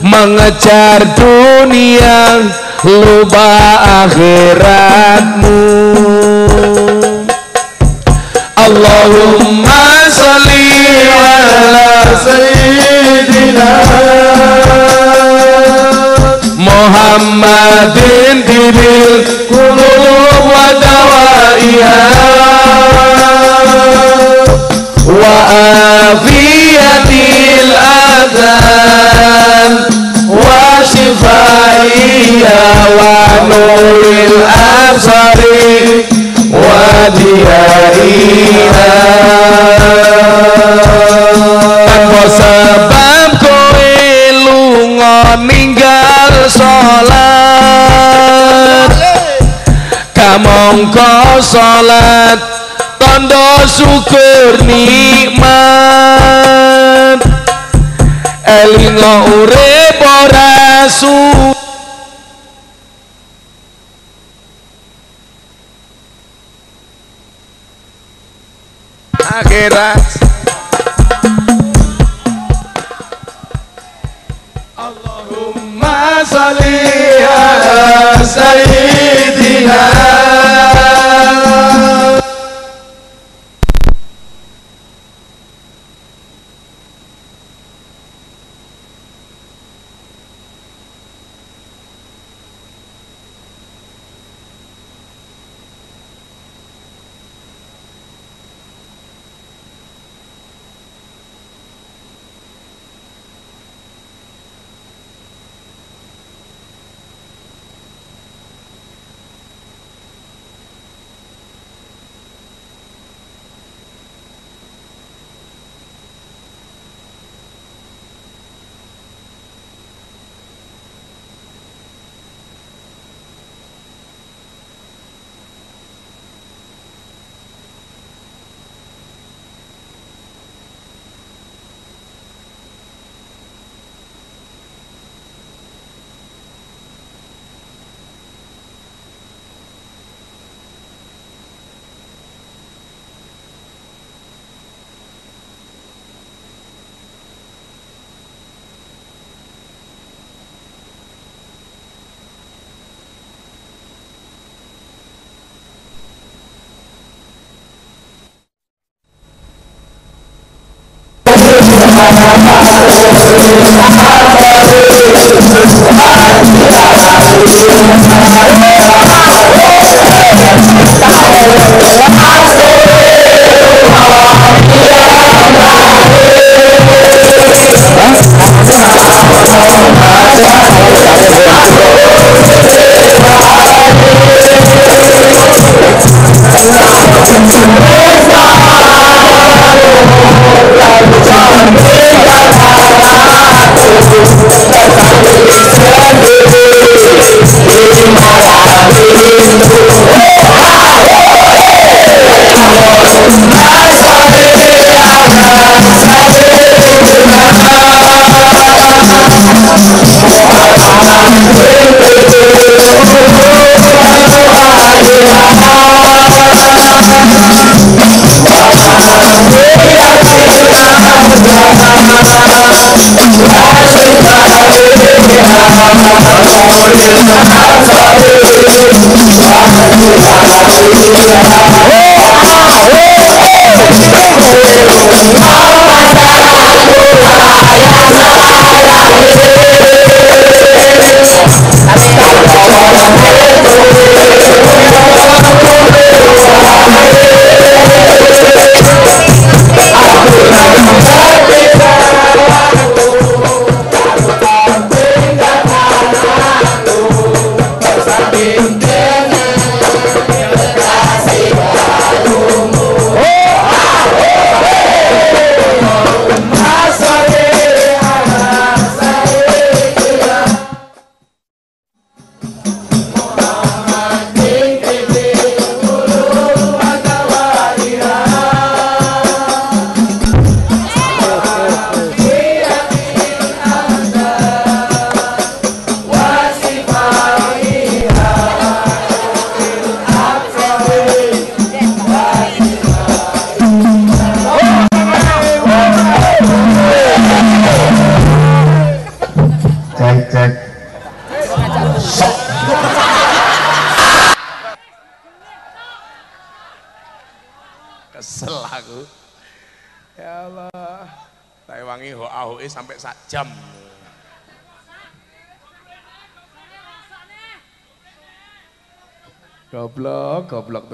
mengejar dunia lupa akhiratmu. Allahumma salli ala sayyidina Muhammadin dibil kulub wa dawaiha. Wa wa nuril absari wa diyaiha tanpa sebab kowe lunga ninggal tanda syukur nikmat elinga urip ora su. Akhirat Allahumma salli ala sayyidina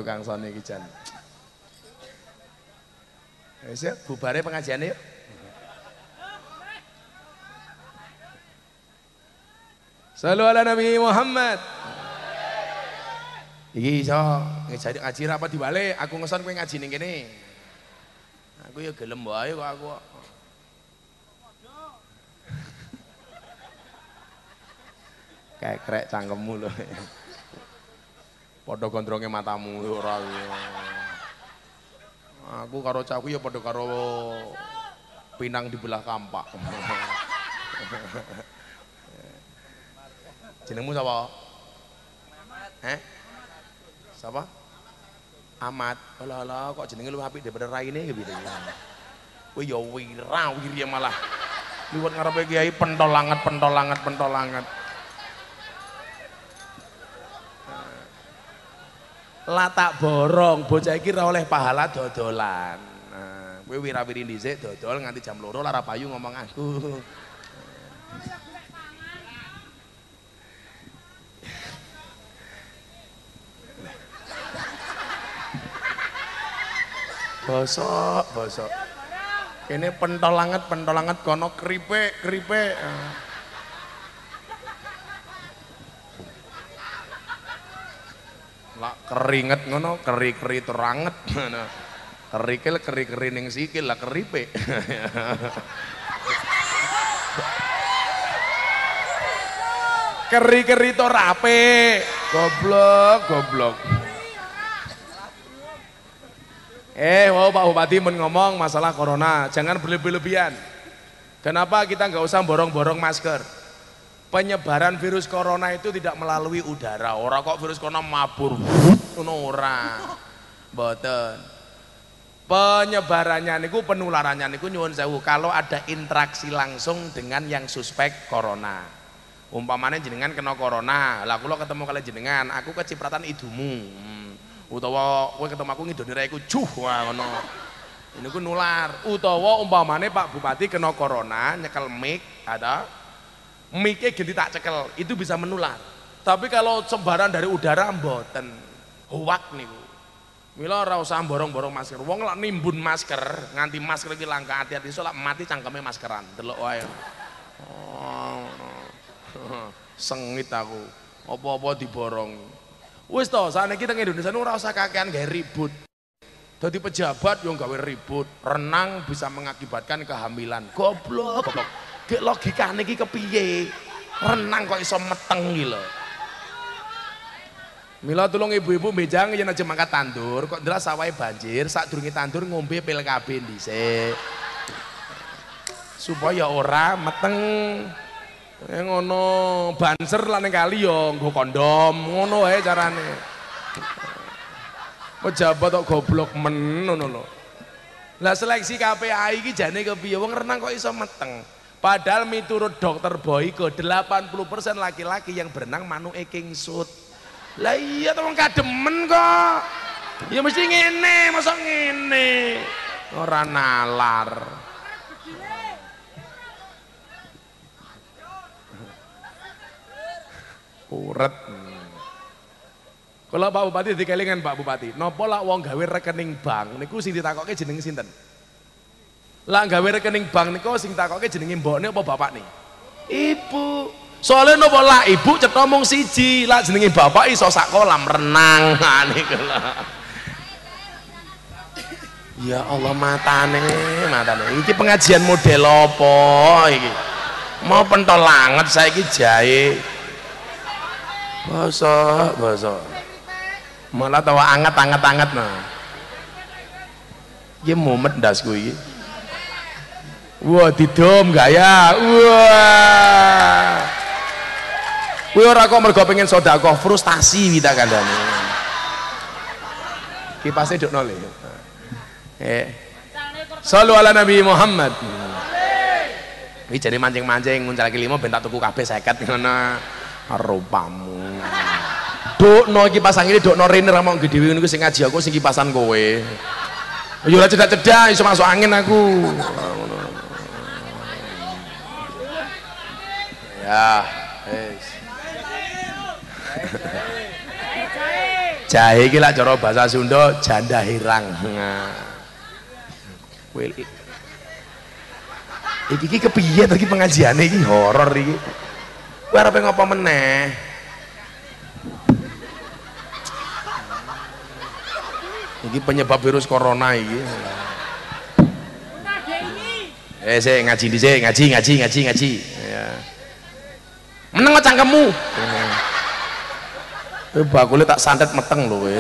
Tukang sone iki jan. Wis ya, bubare pengajian yuk. Salu ala Nabi Muhammad. Iki iso ngejadi ngaji apa dibalik, aku ngeson kowe ngaji ning kene. Aku ya gelem wae kok aku. Kayak krek cangkemmu lho. Padha gondronge matamu ora. Aku karo cahku ya padha karo pinang di belah kampak. Jenengmu sapa? Eh? Sapa? Amat. Alah alah kok jenenge lu apik daripada raine ya piye. Ya wira wiri malah. Liwat ngarepe kiai pentol anget pentol anget pentol anget. Lah tak borong, bocah iki ora oleh pahala dodolan. Nah, kowe wira-wiri dhisik dodol nganti jam loro lara payu ngomong aku. Bosok, bosok. Ini pentol anget, pentol anget kono keripik, keripik. Ah. Lah keringet ngono, keri-keri teranget. Kerikil keri-keri ning sikil lah keripik. Keri-keri to rape. Goblok, goblok. Eh, wow Pak Bupati men ngomong masalah corona, jangan berlebih-lebihan. Kenapa kita nggak usah borong-borong masker? Penyebaran virus corona itu tidak melalui udara. Orang kok virus corona mabur, ngono ora. Penyebarannya niku penularannya niku nyuwun sewu kalau ada interaksi langsung dengan yang suspek corona. Umpamanya jenengan kena corona, lah kula ketemu kalian jenengan, aku kecipratan idumu. Hmm. Utawa kowe ketemu aku ngidoni raiku juh wah ngono. Ini ku nular. Utawa umpamane Pak Bupati kena corona, nyekel mic, ada mic-nya ganti tak cekel, itu bisa menular. Tapi kalau sebaran dari udara mboten. Huwak niku. Mila ora usah borong-borong masker. Wong lak nimbun masker, nganti masker iki langka hati-hati lak mati cangkeme maskeran. Delok wae. Oh. Sengit aku. Apa-apa diborong. Wis to, sakniki teng Indonesia ora usah kakean gawe ribut. Dadi pejabat yo gawe ribut. Renang bisa mengakibatkan kehamilan. Goblok. Gek logikane iki kepiye? Renang kok iso meteng iki lho. Mila tulung ibu-ibu bejang yen aja mangkat tandur, kok ndelas sawahe banjir, sak durunge tandur ngombe pil KB dhisik. Supaya ora meteng. Eh ngono, banser ning kali yo nggo kondom, ngono wae carane. Pejabat kok goblok men ngono lho. Lah seleksi KPI iki jane kepiye wong renang kok iso meteng. Padahal miturut dokter Boyko 80% laki-laki yang berenang manuke kingsut. lah iya tuh kademen kok. Ya mesti ngene masa ngene. Orang nalar. Uret kalau Pak Bupati dikelingan Pak Bupati. Nopo lah wong gawe rekening bank? Niku sing ditakoke jeneng sinten lah gawe rekening bank niku sing ditakoke jenenge mbokne apa bapak nih ibu soalnya nopo lah ibu cetha mung siji lah jenenge bapak iso sak kolam renang niku lah Ya Allah matane, matane. Iki pengajian model apa iki? Mau pentol langet saiki jahe. Basa, basa. Malah tawa anget-anget-anget nah. Iki mumet ndasku iki. Wah, didom gaya. Wah. Kuwi ora kok mergo pengen sedekah, frustasi kita kandhane. Kipase dok nol Eh. Sallu ala Nabi Muhammad. Iki jadi mancing-mancing nguncal lagi lima bentak tuku kabeh 50 ngono. Rupamu. Dokno iki pasang ini dokno rene ra mau gedhe niku sing ngaji aku sing kipasan kowe. Ya ora cedak-cedak iso masuk angin aku. Ya, wis. Jahe iki lak cara bahasa Sunda janda hirang. Nah. Kowe iki iki kepiye to iki pengajiane iki horor iki. Kowe arep ngopo meneh? Iki penyebab virus corona iki. Eh, saya ngaji dhisik, ngaji, ngaji, ngaji, ngaji. Ya. Meneng cangkemmu. Eh, bakule tak santet meteng lho kowe.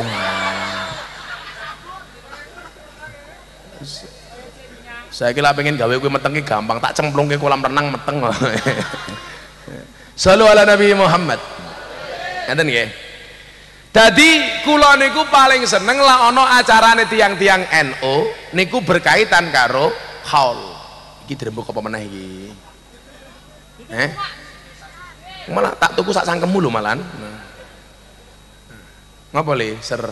saya kira pengen gawe kue meteng gampang tak cemplung ke kolam renang meteng selalu ala Nabi Muhammad ngeten nggih Dadi kula niku paling seneng lah ono acarane tiang-tiang NU niku berkaitan karo haul. Iki dirembuk apa meneh iki? Eh? Malah tak tuku sak sangkemmu lho malan. Ngapa li? Ser.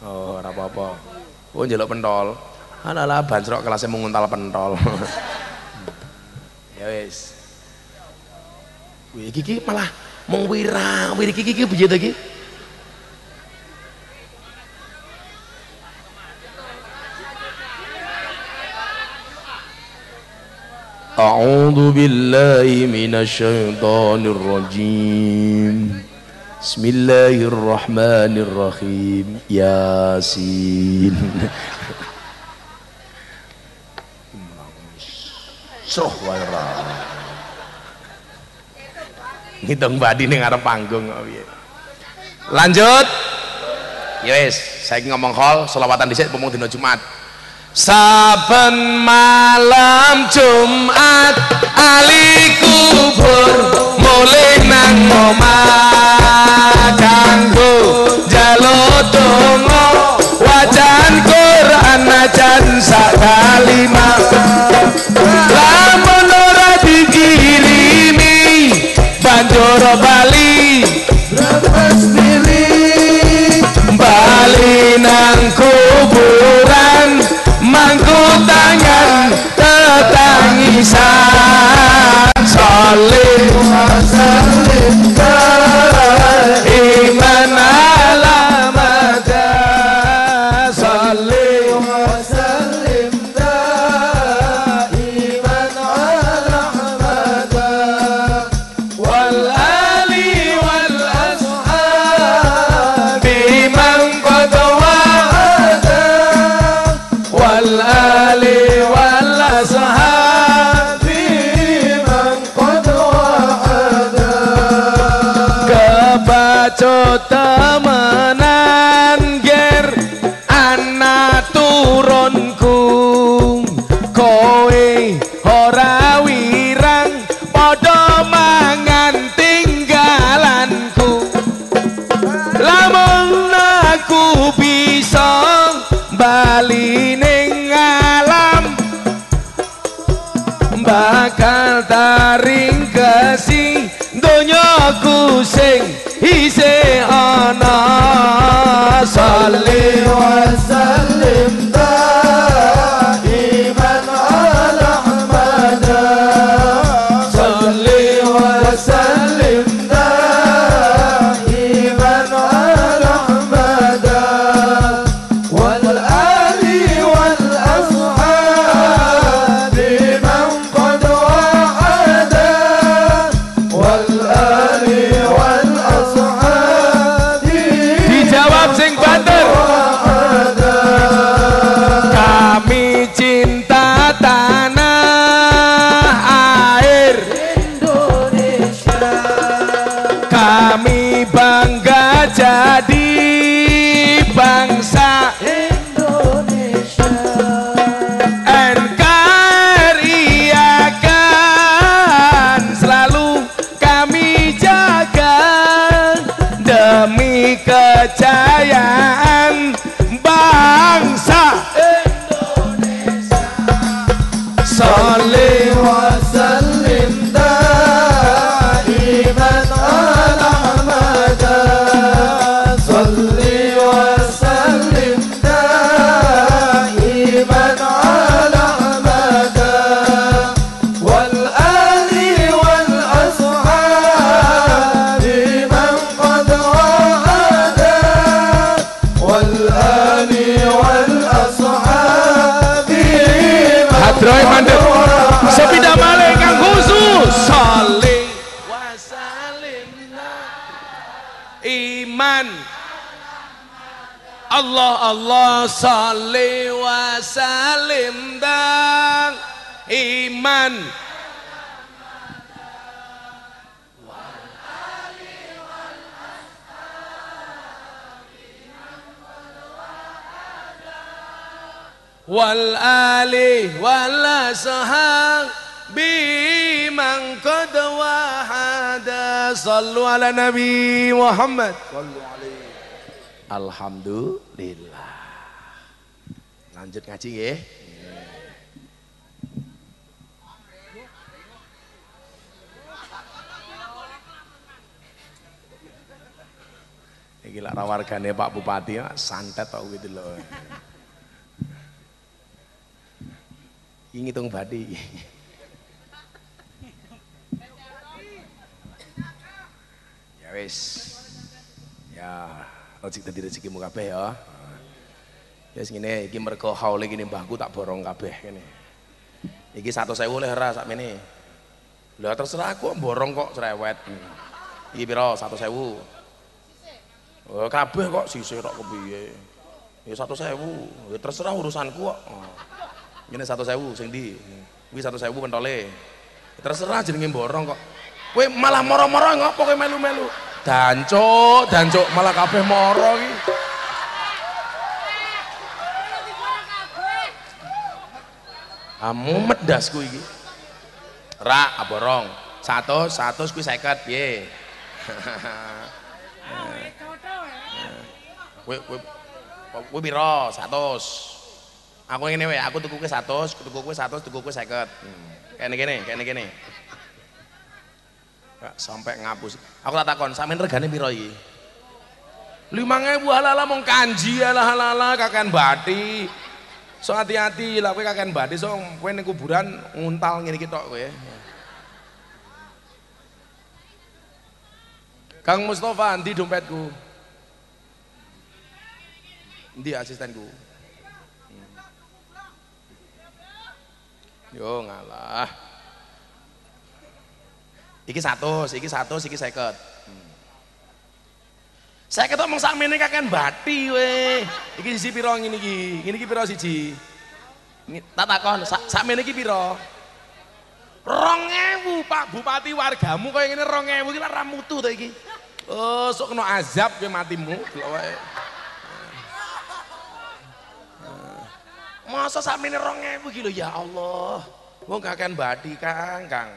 Oh, ora apa-apa. Oh, njaluk pentol alah bancrok kelasnya menguntal pentol ya wis kiki malah mau wira wiri kiki kiki begitu lagi أعوذ بالله من الشيطان الرجيم بسم الله الرحمن الرحيم ياسين Sroh wae ora. Ngitung badi ning arep panggung kok piye. Lanjut. Ya wis, saiki ngomong hol selawatan dhisik pomong dina Jumat. Saben malam Jumat ali kubur mulih nang omah kanggo jaluk donga wajan Quran najan sak kalimah lamun ora dikirimi banjur bali. Bali nang mangku tangan tetangisan. Salim Allah salli wa salim dan iman wal ali wal ashabi man qad wahada sallu ala nabi Muhammad sallu alaihi alhamdulillah lanjut ngaji nggih Iki lak wargane Pak Bupati ya, santet tok gitu loh. Iki ngitung badi. ya wis. Ya, rezeki dadi rezekimu kabeh ya. Ya ngene iki mergo haule gini mbahku tak borong kabeh kene. Iki 100.000 oleh ora sakmene. Lah terserah aku borong kok cerewet. Iki pira 100.000? Oh, kabeh kok sisih tok kepiye. Ya 100.000. Ya terserah urusanku kok. Ngene 100.000 sing ndi? Kuwi 100.000 pentole. Terserah jenenge borong kok. Kowe malah moro-moro ngopo kowe melu-melu? Dancuk, dancuk malah kabeh moro iki. Amu medasku iki. Ra borong. 100, 100 kuwi 50 piye? Kowe kowe kowe pira? 100. Aku ngene aku tuku kowe 100, tuku kowe 100, tuku kowe 50. Hmm. Kene kene, kene kene. Sampai ngapus. Aku tak takon, sampean regane pira iki? 5000 halala mong kanji ala halala kakan bati. So hati-hati lah kowe kakan bati so kowe ning kuburan nguntal ngene iki tok kowe. Kang Mustafa, ndi dompetku? Ndi asistenku? Yo ngalah. Iki satu, iki satu, iki seket. Saya ketemu sak mene kaken bati we. Iki sisi piro ngene iki? Ngene iki piro siji? Tak takon, sak sak mene iki piro? 2000 Pak Bupati wargamu kaya ngene 2000 iki ora mutu to iki. Oh, sok kena azab kowe matimu, delok wae. Masa sak mene 2000 iki lho ya Allah. Wong kaken bati Kang, Kang.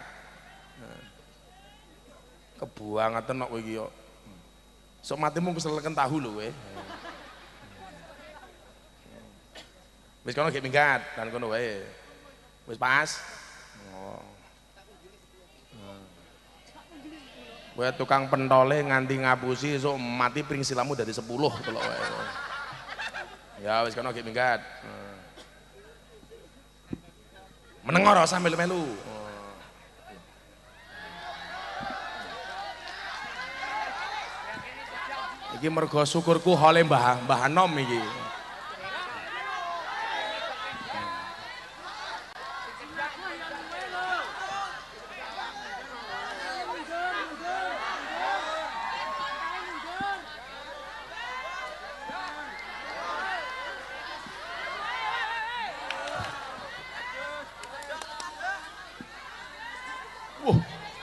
Kebuangeten kok kowe iki yo. Sok matimu keseleken tahu lho kowe. Wis kono gek minggat, dan kono wae. Wis pas. Oh. Tukang pentole nganti ngapusi sok mati pring silamu dari 10 delok wae. Ya wis kono gek minggat. Menengor sambil melu. Iki mergo syukurku hole Mbah Mbah Anom iki.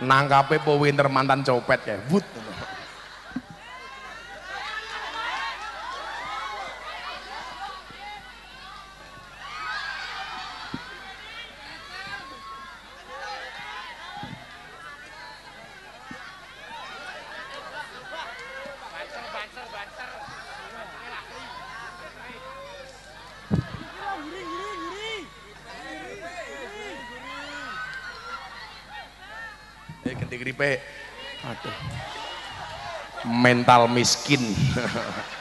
Nangkape po winter mantan copet kayak but. ganti keripik. Aduh. Mental miskin.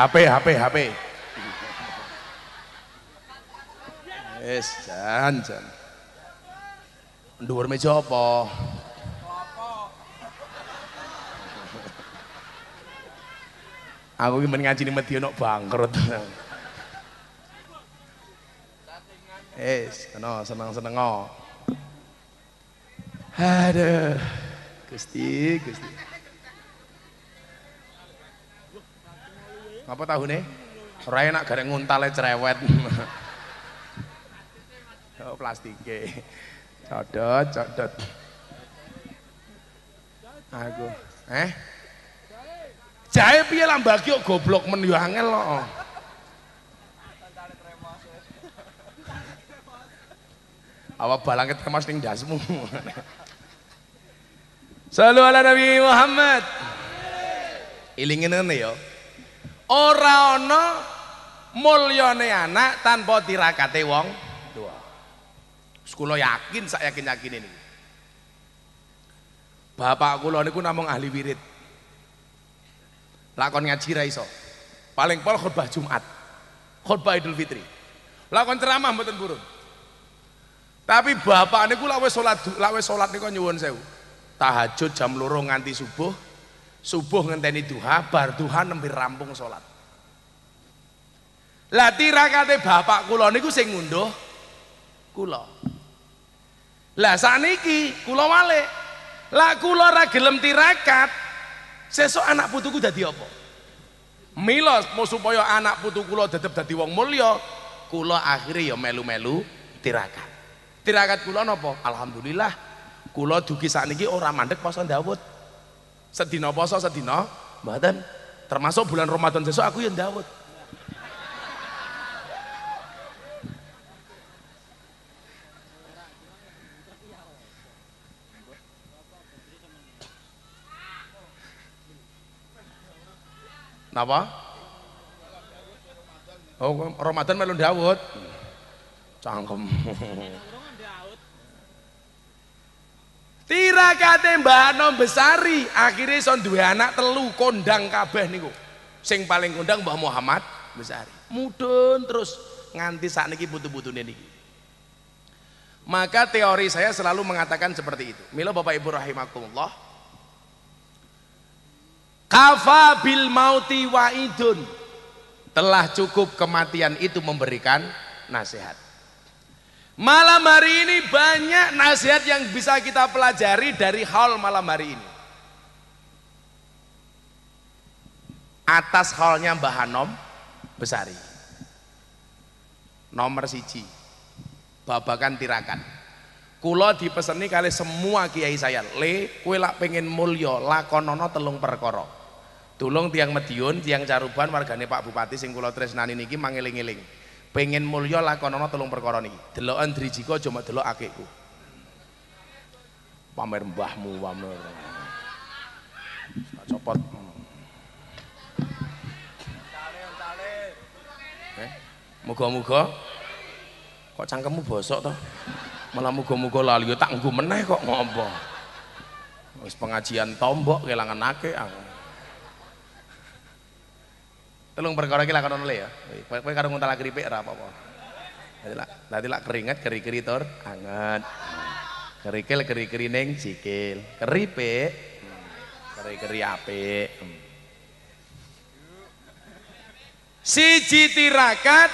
HP, HP, HP. Wis, jan, jan. Dhuwur meja apa? Aku iki men ngajini medya nok bangkrut. Wis, kena seneng-seneng. Aduh. Gusti, Gusti. Apa nih? Ora enak garek nguntale cerewet. oh, plastike. Codot, codot. Aku, eh? Jahe piye lah mbagi kok goblok men yo angel kok. Apa balangnya tremas ning dasmu. Salu ala Nabi Muhammad. Ilingin ngene ya. Ora ana mulyane anak tanpa tirakate wong tua. Kula yakin, sak yakin-yakin ini. Bapak kula niku namung ahli wirid. Lakon ngaji ra iso. Paling pol khutbah Jumat. Khutbah Idul Fitri. Lakon ceramah mboten purun. Tapi bapak niku lak wis salat lak wis salat niku nyuwun sewu. Tahajud jam loro nganti subuh, subuh ngenteni duha, bar duha nembe rampung salat. Lah tirakate bapak kula niku sing ngunduh kula. Lah saniki kula wale. Lah kula ora gelem tirakat, sesuk anak putuku dadi apa? Mila supaya anak putu kula tetep dadi wong mulya, kula akhirnya ya melu-melu tirakat. Tirakat kula napa? Alhamdulillah kula dugi sakniki ora mandek poso Daud. Sedina poso sedina mboten. Termasuk bulan Ramadan sesuk aku ya Daud. Napa? Oh, Ramadan melu Daud. Cangkem. Tirakate Mbak Nom Besari akhirnya son dua anak telu kondang kabeh niku. Sing paling kondang Mbah Muhammad Besari. Mudun terus nganti saat niki butuh-butuhnya niki. Maka teori saya selalu mengatakan seperti itu. Mila Bapak Ibu rahimakumullah, Kafa bil mauti waidun. Telah cukup kematian itu memberikan nasihat. Malam hari ini banyak nasihat yang bisa kita pelajari dari hal malam hari ini. Atas halnya Mbah Hanom Besari. Nomor siji. Babakan tirakan. Kulo dipeseni kali semua kiai saya. Le, kue lak pengen mulio, lakonono telung perkara. Tulung tiang Medion, tiang Caruban, wargane Pak Bupati sing kula tresnani niki mangeling-eling. Pengen mulya lakonono telung perkara niki. Deloken drijika aja mek delok akikku. Pamer mbahmu pamer. Copot. Eh, muga-muga kok cangkemmu bosok toh? Malah muga-muga lali tak nggo meneh kok ngopo. Wis pengajian tombok kelangan akeh aku. Telung perkara iki lakon le ya. Kowe karo nguntal keripik ora apa-apa. Dadi lak dadi lak keringet keri-keri tur anget. Kerikil keri-keri ning sikil. Keripik keri-keri apik. Siji tirakat,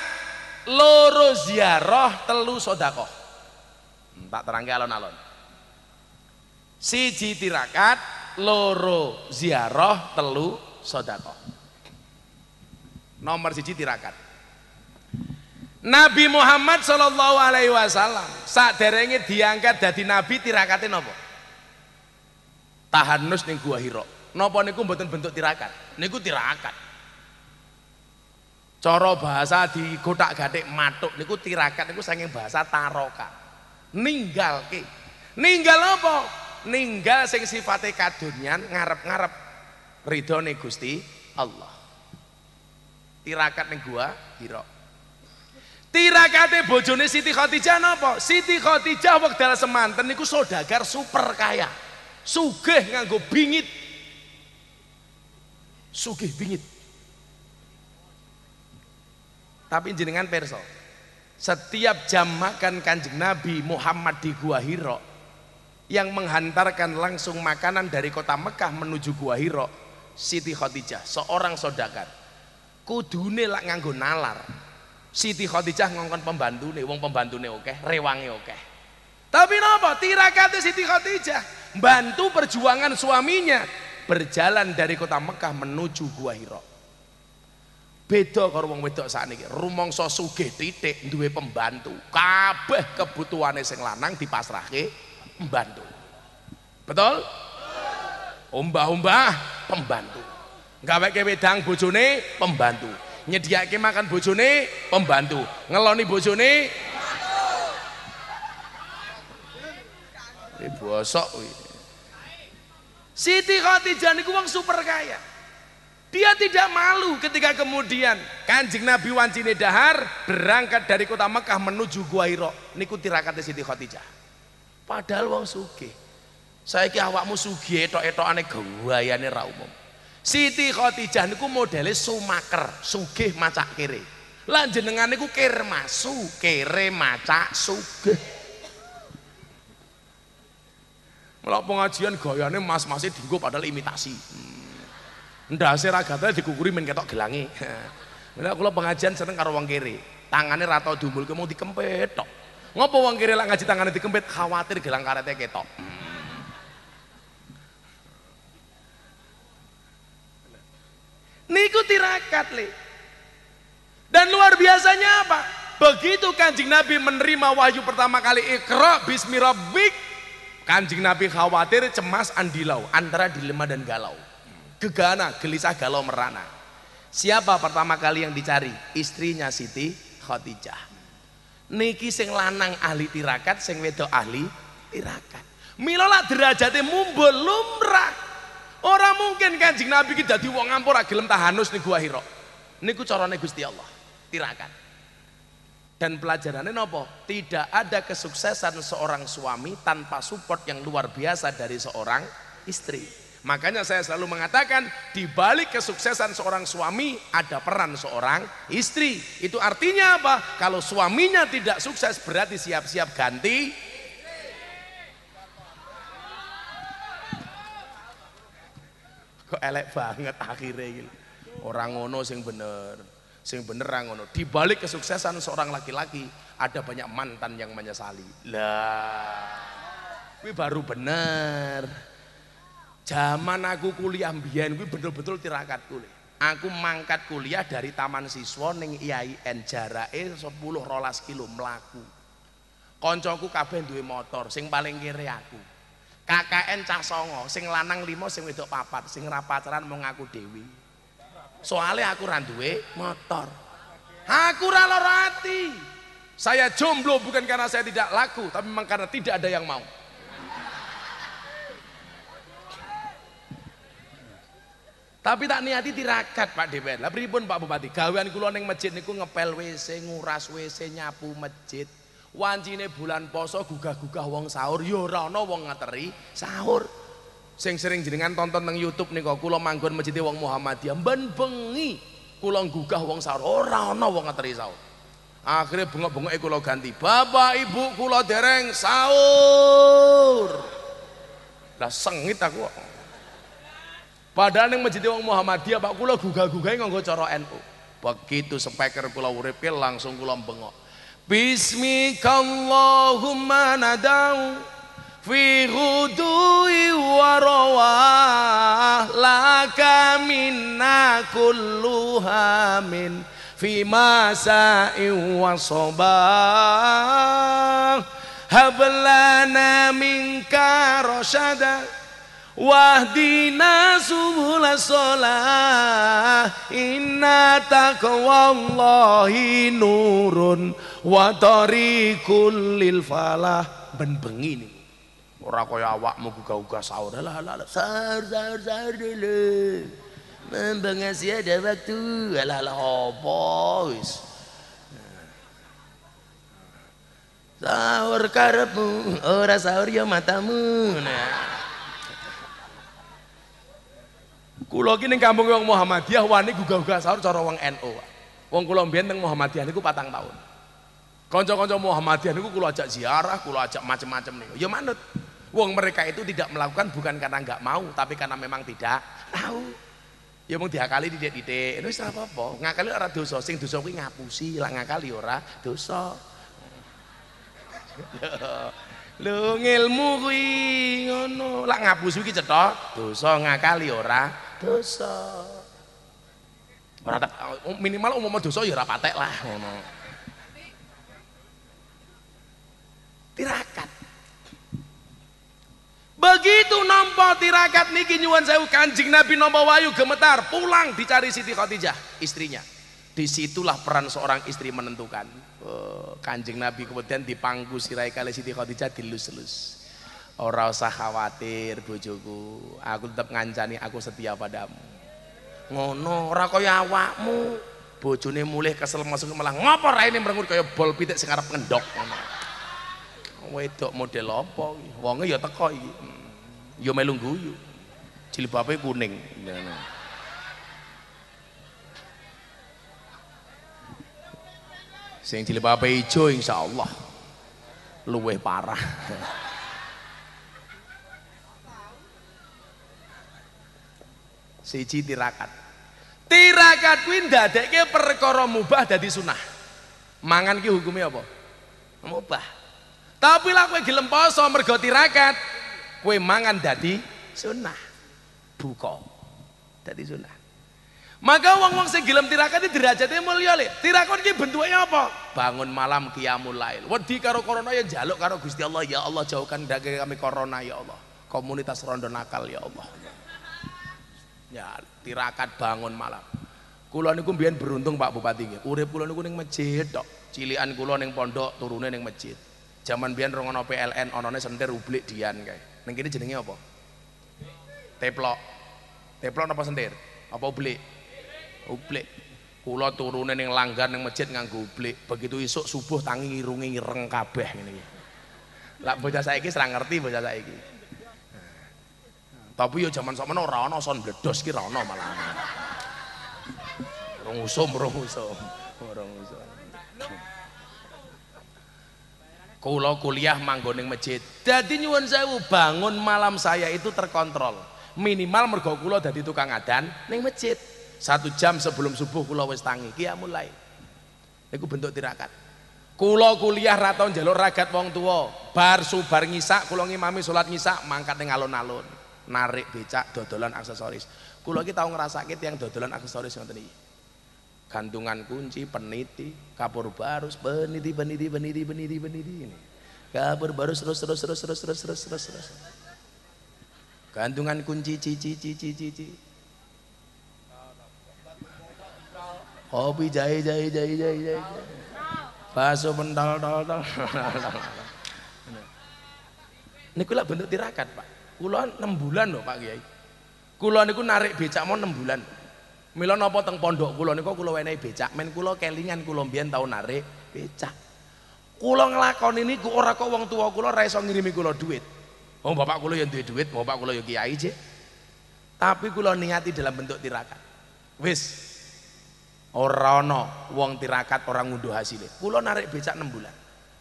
loro ziarah, telu sedekah. Tak terangke alon-alon. Siji tirakat, loro ziarah, telu sedekah nomor siji tirakat. Nabi Muhammad Shallallahu Alaihi Wasallam saat diangkat dari Nabi tirakatnya nopo tahanus ning gua Hiro nopo niku mboten bentuk tirakat? Niku tirakat. Coro bahasa di kotak gadek matuk niku tirakat niku saking bahasa taroka. Ninggal ke ninggal apa? Ninggal sing sifatnya kadunyan ngarep-ngarep ridhone Gusti Allah tirakat ning gua Hiro tirakate bojone Siti Khadijah napa? Siti Khadijah wekdal semanten niku saudagar super kaya. Sugih nganggo bingit. Sugih bingit. Tapi jenengan perso setiap jam makan kanjeng Nabi Muhammad di Gua Hiro yang menghantarkan langsung makanan dari kota Mekah menuju Gua Hiro Siti Khadijah seorang saudagar kudune lak nganggo nalar Siti Khadijah ngongkon pembantu nih, wong pembantu nih oke, rewangi oke. Tapi napa? Tirakate Siti Khadijah bantu perjuangan suaminya berjalan dari kota Mekah menuju Gua Hira. Beda karo wong wedok sakniki, rumangsa sugih titik duwe pembantu. Kabeh kebutuhane sing lanang dipasrahke pembantu. Betul? Umbah-umbah pembantu. Gaweke wedang bojone pembantu. Nyediake makan bojone pembantu. Ngeloni bojone ini bosok Siti Khadijah niku wong super kaya. Dia tidak malu ketika kemudian kanjeng Nabi wancine dahar berangkat dari kota Mekah menuju Gua Hira niku tirakate Siti Khadijah. Padahal wong sugih. Saiki awakmu sugih etok-etokane gawayane ra umum Siti Khadijah niku modele sumaker, sugih macak kere. Lah jenengan niku kere kere macak sugih. Melok pengajian gayane mas-masih dinggo padahal imitasi. Hmm. Ndase ragatane dikukuri men ketok gelangi. Mula kula pengajian seneng karo wong kere. Tangane ra tau dumulke mau dikempet tok. Ngopo wong kere lak ngaji tangane dikempet khawatir gelang karete ketok. Hmm. Niku tirakat le. Dan luar biasanya apa? Begitu kanjeng Nabi menerima wahyu pertama kali ikra bismi rabbik, kanjeng Nabi khawatir, cemas, andilau, antara dilema dan galau. Gegana, gelisah, galau, merana. Siapa pertama kali yang dicari? Istrinya Siti Khadijah. Niki sing lanang ahli tirakat, sing wedok ahli tirakat. Milola derajatnya mumbul lumrah Orang mungkin kanjeng Nabi ki dadi wong ngampur gelem tahanus ning gua Hira. Niku carane Gusti Allah. Tirakan. Dan pelajarannya nopo? Tidak ada kesuksesan seorang suami tanpa support yang luar biasa dari seorang istri. Makanya saya selalu mengatakan di balik kesuksesan seorang suami ada peran seorang istri. Itu artinya apa? Kalau suaminya tidak sukses berarti siap-siap ganti kok elek banget akhirnya gitu. orang ngono sing bener. Sing bener orang ngono. Di balik kesuksesan seorang laki-laki ada banyak mantan yang menyesali. Lah ini baru bener. Zaman aku kuliah mbiyen kuwi betul-betul tirakat kuliah. Aku mangkat kuliah dari taman siswa ning IAIN jarake 10 rolas kilo melaku koncoku kabeh duwe motor sing paling kiri aku KKN cah songo, sing lanang limo, sing wedok papat, sing rapacaran mau ngaku dewi. Soalnya aku randuwe motor. Aku ralo rati. Saya jomblo bukan karena saya tidak laku, tapi memang karena tidak ada yang mau. Tapi tak niati tirakat Pak DPR. Lah pripun Pak Bupati? Gawean kula ning masjid niku ngepel WC, nguras WC, nyapu masjid wancine bulan poso gugah-gugah wong sahur ya ora wong ngateri sahur. Sing sering jenengan tonton nang YouTube nika kula manggon masjid wong Muhammadiyah ben bengi kula gugah wong sahur ora ana wong ngateri sahur. Akhirnya bengok-bengoke kula ganti bapak ibu kula dereng sahur. Lah sengit aku padahal ning masjid wong Muhammadiyah Pak kula gugah-gugahe nganggo cara NU begitu speaker kula urip langsung kula bengok Bismika Allahumma nadau Fi hudui warawah Laka minna kullu hamin Fi masai wa sobah Hablana minka rosyada Wahdina subuhla sholah Inna taqwa Allahi nurun wa tariqul lil falah. Ben bengi nih ora kaya awakmu gugah-gugah sahur. Lah lah sahur sahur sahur dulu. Membengasi ada waktu. Alah lah apa wis? Sahur karepmu. Ora sahur ya matamu nah. Kulo ki ning kampung wong Muhammadiyah wani gugah-gugah sahur cara wong NU. Wong kula mbiyen teng Muhammadiyah niku patang tahun. Kanca-kanca Muhammadiyah niku kula ajak ziarah, kula ajak macam-macam niku. Ya manut. Wong mereka itu tidak melakukan bukan karena enggak mau, tapi karena memang tidak tahu. Ya mung diakali didik-didik. Wis apa-apa. Ngakali ora dosa, sing dosa kuwi ngapusi, lah ngakali ora dosa. Lho ngilmu kuwi ngono. Lah ngapusi iki cetha dosa ngakali ora dosa ora minimal umum dosa ya ora patek lah ngono tirakat begitu nampa tirakat niki nyuwun sewu kanjeng Nabi nampa wayu gemetar pulang dicari Siti Khadijah istrinya di situlah peran seorang istri menentukan oh, kanjeng Nabi kemudian dipangku sirai kali Siti Khadijah dilus-lus Ora usah khawatir bojoku, aku tetap ngancani aku setia padamu. Ngono, ora kaya awakmu. Bojone mulih kesel masuk malah ngopo raine mrengut kaya bol pitik sing arep ngendok. Wedok model apa? Wonge ya teko iki. Hmm. Ya melu guyu. Jilbabe kuning. Sing jilbabe ijo insyaallah luweh parah. siji tirakat tirakat kuwi ndadekke perkara mubah dadi sunah mangan ki hukumnya apa mubah tapi lah kowe gelem poso mergo tirakat kowe mangan dadi sunah buka. Dadi sunah maka wong-wong sing gelem tirakat iki derajate mulya le tirakat iki bentuknya apa? Bangun malam qiyamul lail. Wedi karo corona ya njaluk karo Gusti Allah. Ya Allah jauhkan dari kami corona ya Allah. Komunitas rondo nakal ya Allah. Ya, tirakat bangun malam. Kulo niku mbiyen beruntung Pak Bupati nggih. Urip kula niku ning masjid tok. Cilikan kula ning pondok, turune ning masjid. Zaman biyen rong ana PLN, onone senter ublik dian kae. Ning kene jenenge apa? Teplok. Teplok apa sentir? Apa ublik? Ublik. Kula turune ning langgar ning masjid nganggo ublik. Begitu isuk subuh tangi irunge ireng kabeh ngene iki. Lah bocah saiki serang ngerti bocah saiki. Tapi ya zaman sakmene ora ana son bledos ki ora ana malah. Rong usum, rong usum. Rong usum. Kula kuliah manggon ning masjid. Dadi nyuwun sewu bangun malam saya itu terkontrol. Minimal mergo kula dadi tukang adan ning masjid. Satu jam sebelum subuh kula wis tangi. Ki mulai. Iku bentuk tirakat. Kula kuliah ra tau njaluk ragat wong tua. Bar subar ngisak kula ngimami salat ngisak mangkat ning alun-alun narik becak dodolan aksesoris kula iki tau ngrasake yang dodolan aksesoris ngoten iki gantungan kunci peniti kapur barus peniti peniti peniti peniti peniti ini. Kapur barus terus terus terus terus terus terus terus terus gantungan kunci cici cici cici kopi jahe jahe jahe jahe jahe bakso pentol tol tol ini kula bentuk tirakat pak. Kula 6 bulan loh Pak Kiai. Kula niku narik becak mau 6 bulan. Mila napa teng pondok kula niku kula wenehi becak, men kula kelingan kula mbiyen tau narik becak. Kula nglakoni niku ora kok wong tua kula ora iso ngirimi kula duit. Oh bapak kula yang duwe duit, bapak kula ya kiai. Tapi kula niati dalam bentuk tirakat. Wis ora ana wong tirakat orang ngunduh hasilnya. Kula narik becak 6 bulan.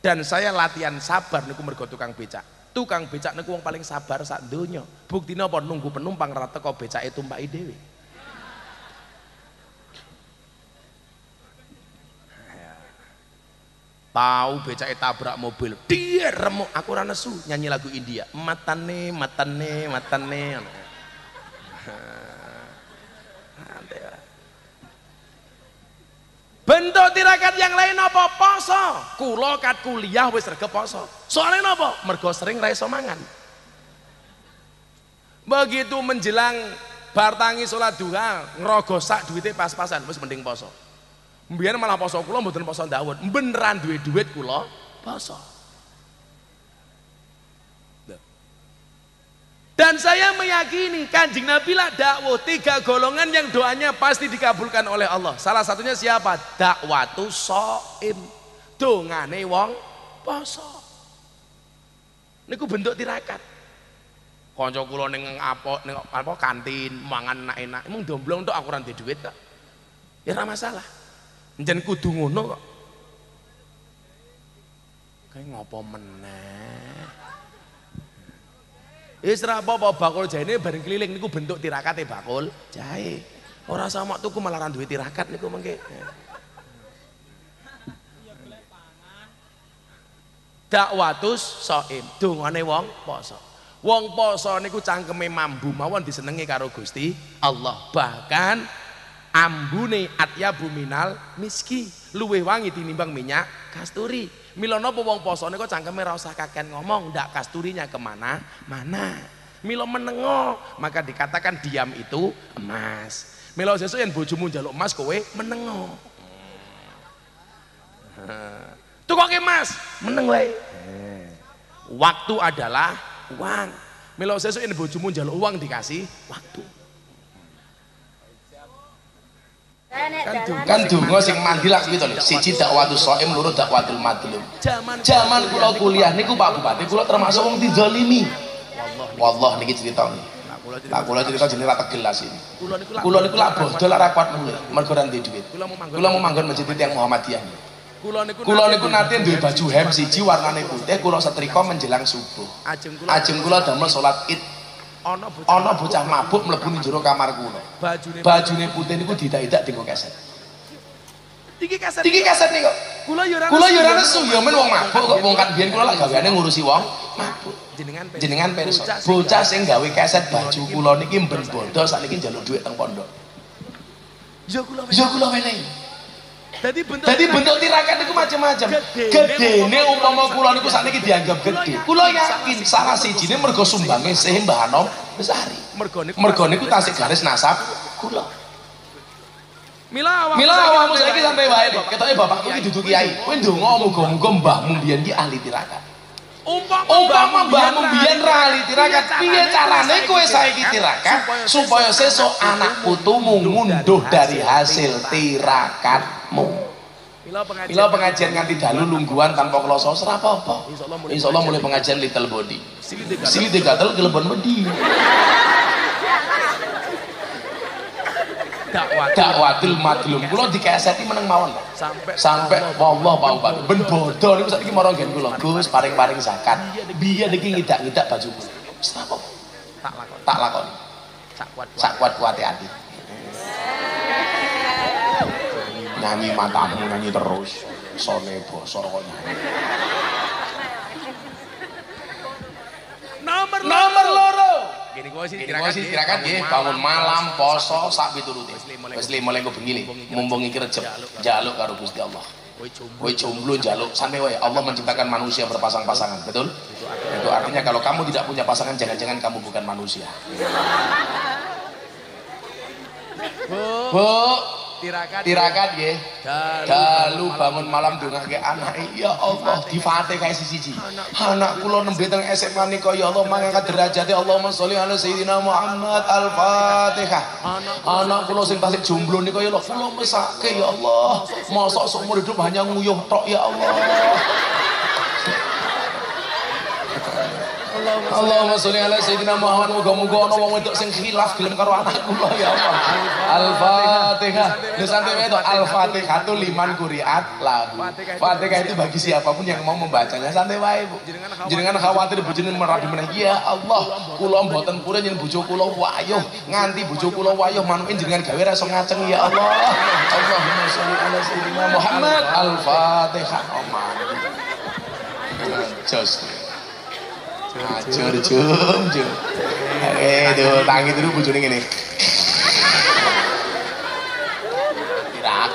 Dan saya latihan sabar niku mergo tukang becak tukang becak niku wong paling sabar sak donya buktine apa nunggu penumpang ra teko becake tumpaki dhewe tahu becake tabrak mobil. Dia remuk? Aku ora nesu nyanyi lagu India. Matane matane matane. Bentuk tirakat yang lain apa? Poso. Kula kat kuliah wis regep poso. Soalnya apa mergo sering ra iso mangan. Begitu menjelang bar tangi salat duha ngrogo sak duwite pas-pasan wis mending poso mbiyen malah poso kula mboten poso dawet beneran duwe duit kula poso Dan saya meyakini kanjeng Nabi lah dakwah tiga golongan yang doanya pasti dikabulkan oleh Allah. Salah satunya siapa? Dakwatu soim. Dongane wong poso. Niku bentuk tirakat. Kanca kula ning apa ning apa kantin mangan enak-enak. Emang domblong tok aku ora duit kok. Ya ora masalah. Njen kudu ngono kok. Kayak ngopo meneh. Wis ra apa-apa bakul jahene bareng keliling niku bentuk tirakate bakul jahe. Ora sama tuku malah ra duwe tirakat niku mengke. Dakwatus shaim, dongane wong poso. Wong poso niku cangkeme mambu mawon disenengi karo Gusti Allah. Bahkan ambune atyabu minal miski, luwih wangi tinimbang minyak kasturi. Mila napa wong posone kok cangkeme ora usah ngomong, ndak kasturinya ke mana mana. Mila menengo, maka dikatakan diam itu emas. Mila sesuk yen bojomu njaluk emas kowe menengo. Tukoke emas, meneng wae. Waktu adalah uang. Mila sesuk yen bojomu njaluk uang dikasih waktu. Kan donga sing mandilah gitu lho siji dakwatu shaim loro dakwatul madlum zaman kula kuliah niku Pak Bupati kula termasuk wong dizalimi wallah niki cerita nih Lah kula cerita jenenge ra tegel ini. Kula niku lak bodol ora kuat mulih mergo ora duwe duit. Kula mau manggon masjid yang Muhammadiyah. Kula niku nate duwe baju hem siji warnane putih kula setrika menjelang subuh. Ajeng kula damel salat Id ana bocah mabuk mlebu ning jero kamar kula bajune putih niku didak-idak dienggo keset Iki kaset. Iki kaset niku. Kula yo ora Kula yo ora nesu yo men wong mabuk kok wong kan biyen kula lak gaweane ngurusi wong mabuk. Jenengan jenengan pirsa. Bocah sing gawe keset baju kula niki mben bondo sakniki njaluk dhuwit teng pondok. Yo kula Yo kula wenehi. Dadi bentuk Dadi bentuk tirakat niku macam-macam. Gedene umpama kula niku sakniki dianggap gede. Kula yakin salah sijine mergo sumbange Syekh Mbah Anom Besari. Mergo niku tasik garis nasab kula. Mila awakmu Mila awakmu saiki sampai wae kok. Ketoke bapakmu iki dudu kiai. Kowe ndonga muga-muga mbahmu biyen ki ahli tirakat. Umpama mbahmu biyen ra ahli tirakat, piye carane kowe saiki tirakat supaya sesuk anak putumu ngunduh dari hasil tirakatmu. Mila pengajian nganti dalu lungguan tanpa kloso ora apa-apa. Insyaallah mulai pengajian. little body. Sili digatel kelebon wedi. dakwatil madlum. Kula dikeseti meneng mawon sampai sampai Allah. mau Pak ben bodoh niku saiki marang nggen kula Gus paring-paring zakat. Biyen iki ngidak-ngidak baju kula wis apa tak lakoni. Tak lakoni. Sak kuat-kuat hati nyanyi matamu nyanyi terus. Sone basa kok nomor nomor loro. Gini gua sih kira sih kira nggih bangun malam poso sak piturute. Wis lima lengko bengi mumpung iki rejeb jaluk karo Gusti Allah. Kowe jomblo. Jaluk. Sampai wae Allah menciptakan manusia berpasang-pasangan, betul? Itu artinya kalau kamu tidak punya pasangan jangan-jangan kamu bukan manusia. Bu, tirakat tirakat nggih. Dalu bangun malam dongake anake ya Allah difate. kae siji anak kula nembe teng SMA nika ya Allah mangkat derajate Allahumma sholli ala sayyidina Muhammad al-Fatihah. Anak kula sing tasik jomblo nika ya Allah kula mesake ya Allah. Mosok seumur hidup hanya nguyuh tok ya Allah Allahumma sholli ala sayyidina Muhammad muga-muga ana wong wedok sing khilaf gelem karo anakku ya Allah. Al-Fatihah. Lha santai itu Al-Fatihah itu liman kuriat lahu. Fatihah itu bagi siapa pun yang mau membacanya santai wae, Bu. Jenengan khawatir bojone merabi meneh. Ya Allah, kula mboten purun yen bojo kula wayuh, nganti bojo kula wayuh manuke jenengan gawe ra iso ngaceng ya Allah. Allahumma sholli ala sayyidina Muhammad. Al-Fatihah. Oh, Just Ajur jum jum. Eh, tuh tangi dulu bojone ngene. Tirak.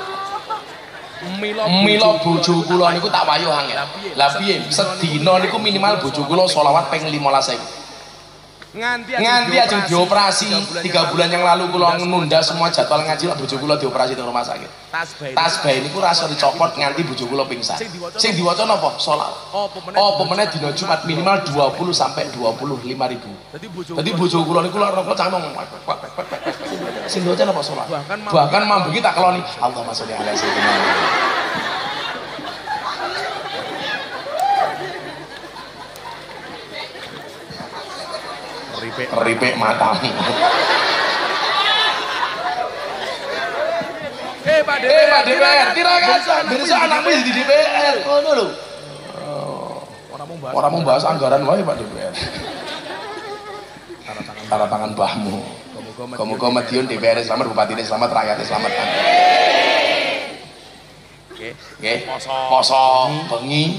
Mila bojo kula niku tak wayuh angel. Lah piye? Sedina niku minimal bojo kula selawat ping 15.000. nganti aja dioperasi. tiga bulan yang lalu. kula nunda semua jadwal ngaji lah bojo kula dioperasi di rumah sakit. Tas bayi niku rasa dicopot nganti bojo kula pingsan. Sing diwaca napa salat apa? Meneh dina Jumat? Minimal 20 sampai 25 ribu. Dadi bojo kula niku lara kok cangkem sing diwaca napa salat bahkan mambu. Kita keloni. Allah masuk alaihi wasallam ripik matamu. Eh Pak eh Pak DPR tirakan besok anakmu jadi DPR ngono lho orang mau bahas anggaran wae Pak DPR tanda tangan. Bahmu Muga-muga Madiun DPR selamat, Bupati selamat, rakyatnya selamat. Oke. Poso, bengi,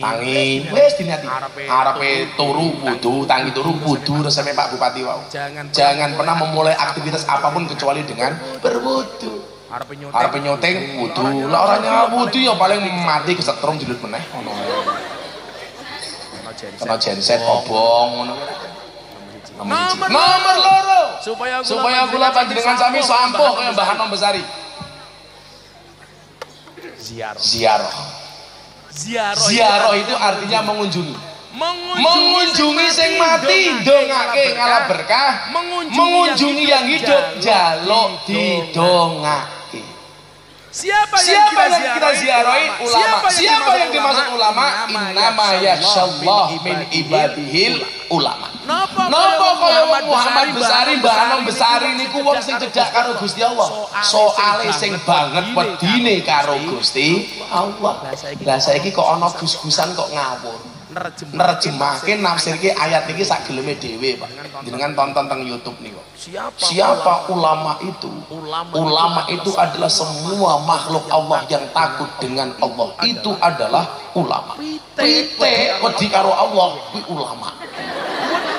tangi wis diniati. Arepe turu wudu tangi turu wudu resepnya Pak Bupati wau. Jangan jangan pernah memulai aktivitas apa pun kecuali dengan berwudu. Arepe nyoteng wudu. Lah orangnya wudu ya paling mati kesetrum jilid meneh ngono. Kena genset obong ngono. Nomor, nomor loro. Supaya supaya kula panjenengan sami sampuh kaya Mbah Hanom Besari. Ziarah. Ziarah ziarah, ziarah itu artinya mengunjungi mengunjungi, mengunjungi sing mati dongake ngalah berkah mengunjungi, mengunjungi yang hidup jaluk didongake Siapa, siapa yang, kita, ziarahi? Ulama. Siapa yang, siapa yang dimaksud ulama? Innama yasyallah min ibadihil ulama. Napa kaya wong Muhammad Besari, Mbah Anong Besari niku wong sing cedhak karo Gusti Allah. Soale sing banget pedine karo Gusti Allah. Lah saiki kok ana gus-gusan kok ngawur. nerjemahke nafsirke ayat iki sak geleme dhewe Pak. Jenengan tonton teng YouTube niku. Siapa, Siapa ulama itu? Ulama, ulama itu adalah semua makhluk Allah yang takut dengan Allah. Itu adalah ulama. Pite wedi karo Allah kuwi ulama.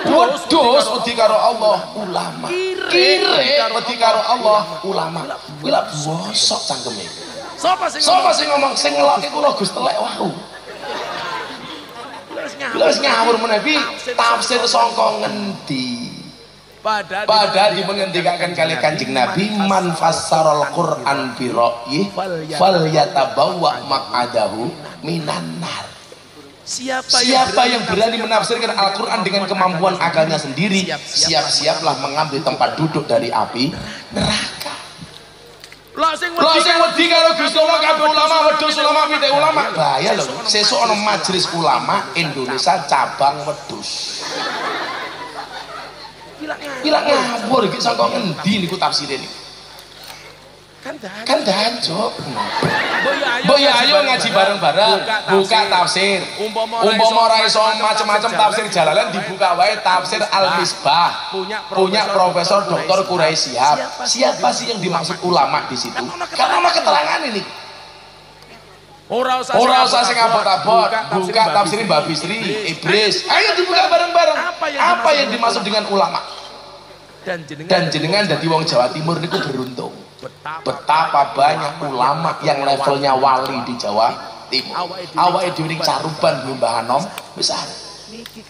Wedhus wedi karo Allah ulama. Kire wedi karo Allah ulama. Kuwi lak bosok cangkeme. Sapa sing Sapa sing ngomong sing ngelokke kula Gus telek wau. Terus ngawur menawi tafsir sangka ngendi? Pada di mengendikakan kali kanjeng Nabi man fassarul Quran bi ra'yi fal yatabawwa maq'adahu minan nar. Siapa, Siapa yang, yang berani menafsirkan Al-Quran dengan kemampuan akalnya sendiri, siap-siaplah mengambil tempat duduk dari api neraka. Lah sing wedi karo Gusti Allah kabeh ulama wedhus ulama pitik ulama. Bahaya lho. Sesuk ana majelis ulama Indonesia cabang wedhus. Bilang ngabur iki saka ngendi niku tafsire niku? Kan dancok. Kan dancok. Mbok ya ayo ngaji bareng-bareng, buka tafsir. Umpama ora iso macam-macam tafsir jalalan dibuka wae tafsir Al-Misbah. Punya Profesor Dr. Kurai Siap. Siapa sih yang dimaksud ulama di situ? Karena ada keterangan ini. Ora usah Ora usah sing abot-abot. Buka tafsir Mbak Bisri, Ibris. Ayo dibuka bareng-bareng. Apa yang dimaksud dengan ulama? Dan jenengan dari wong Jawa Timur niku beruntung betapa banyak ulama yang levelnya wali di Jawa Timur. Awal dhewe caruban Mbah Hanom. Besar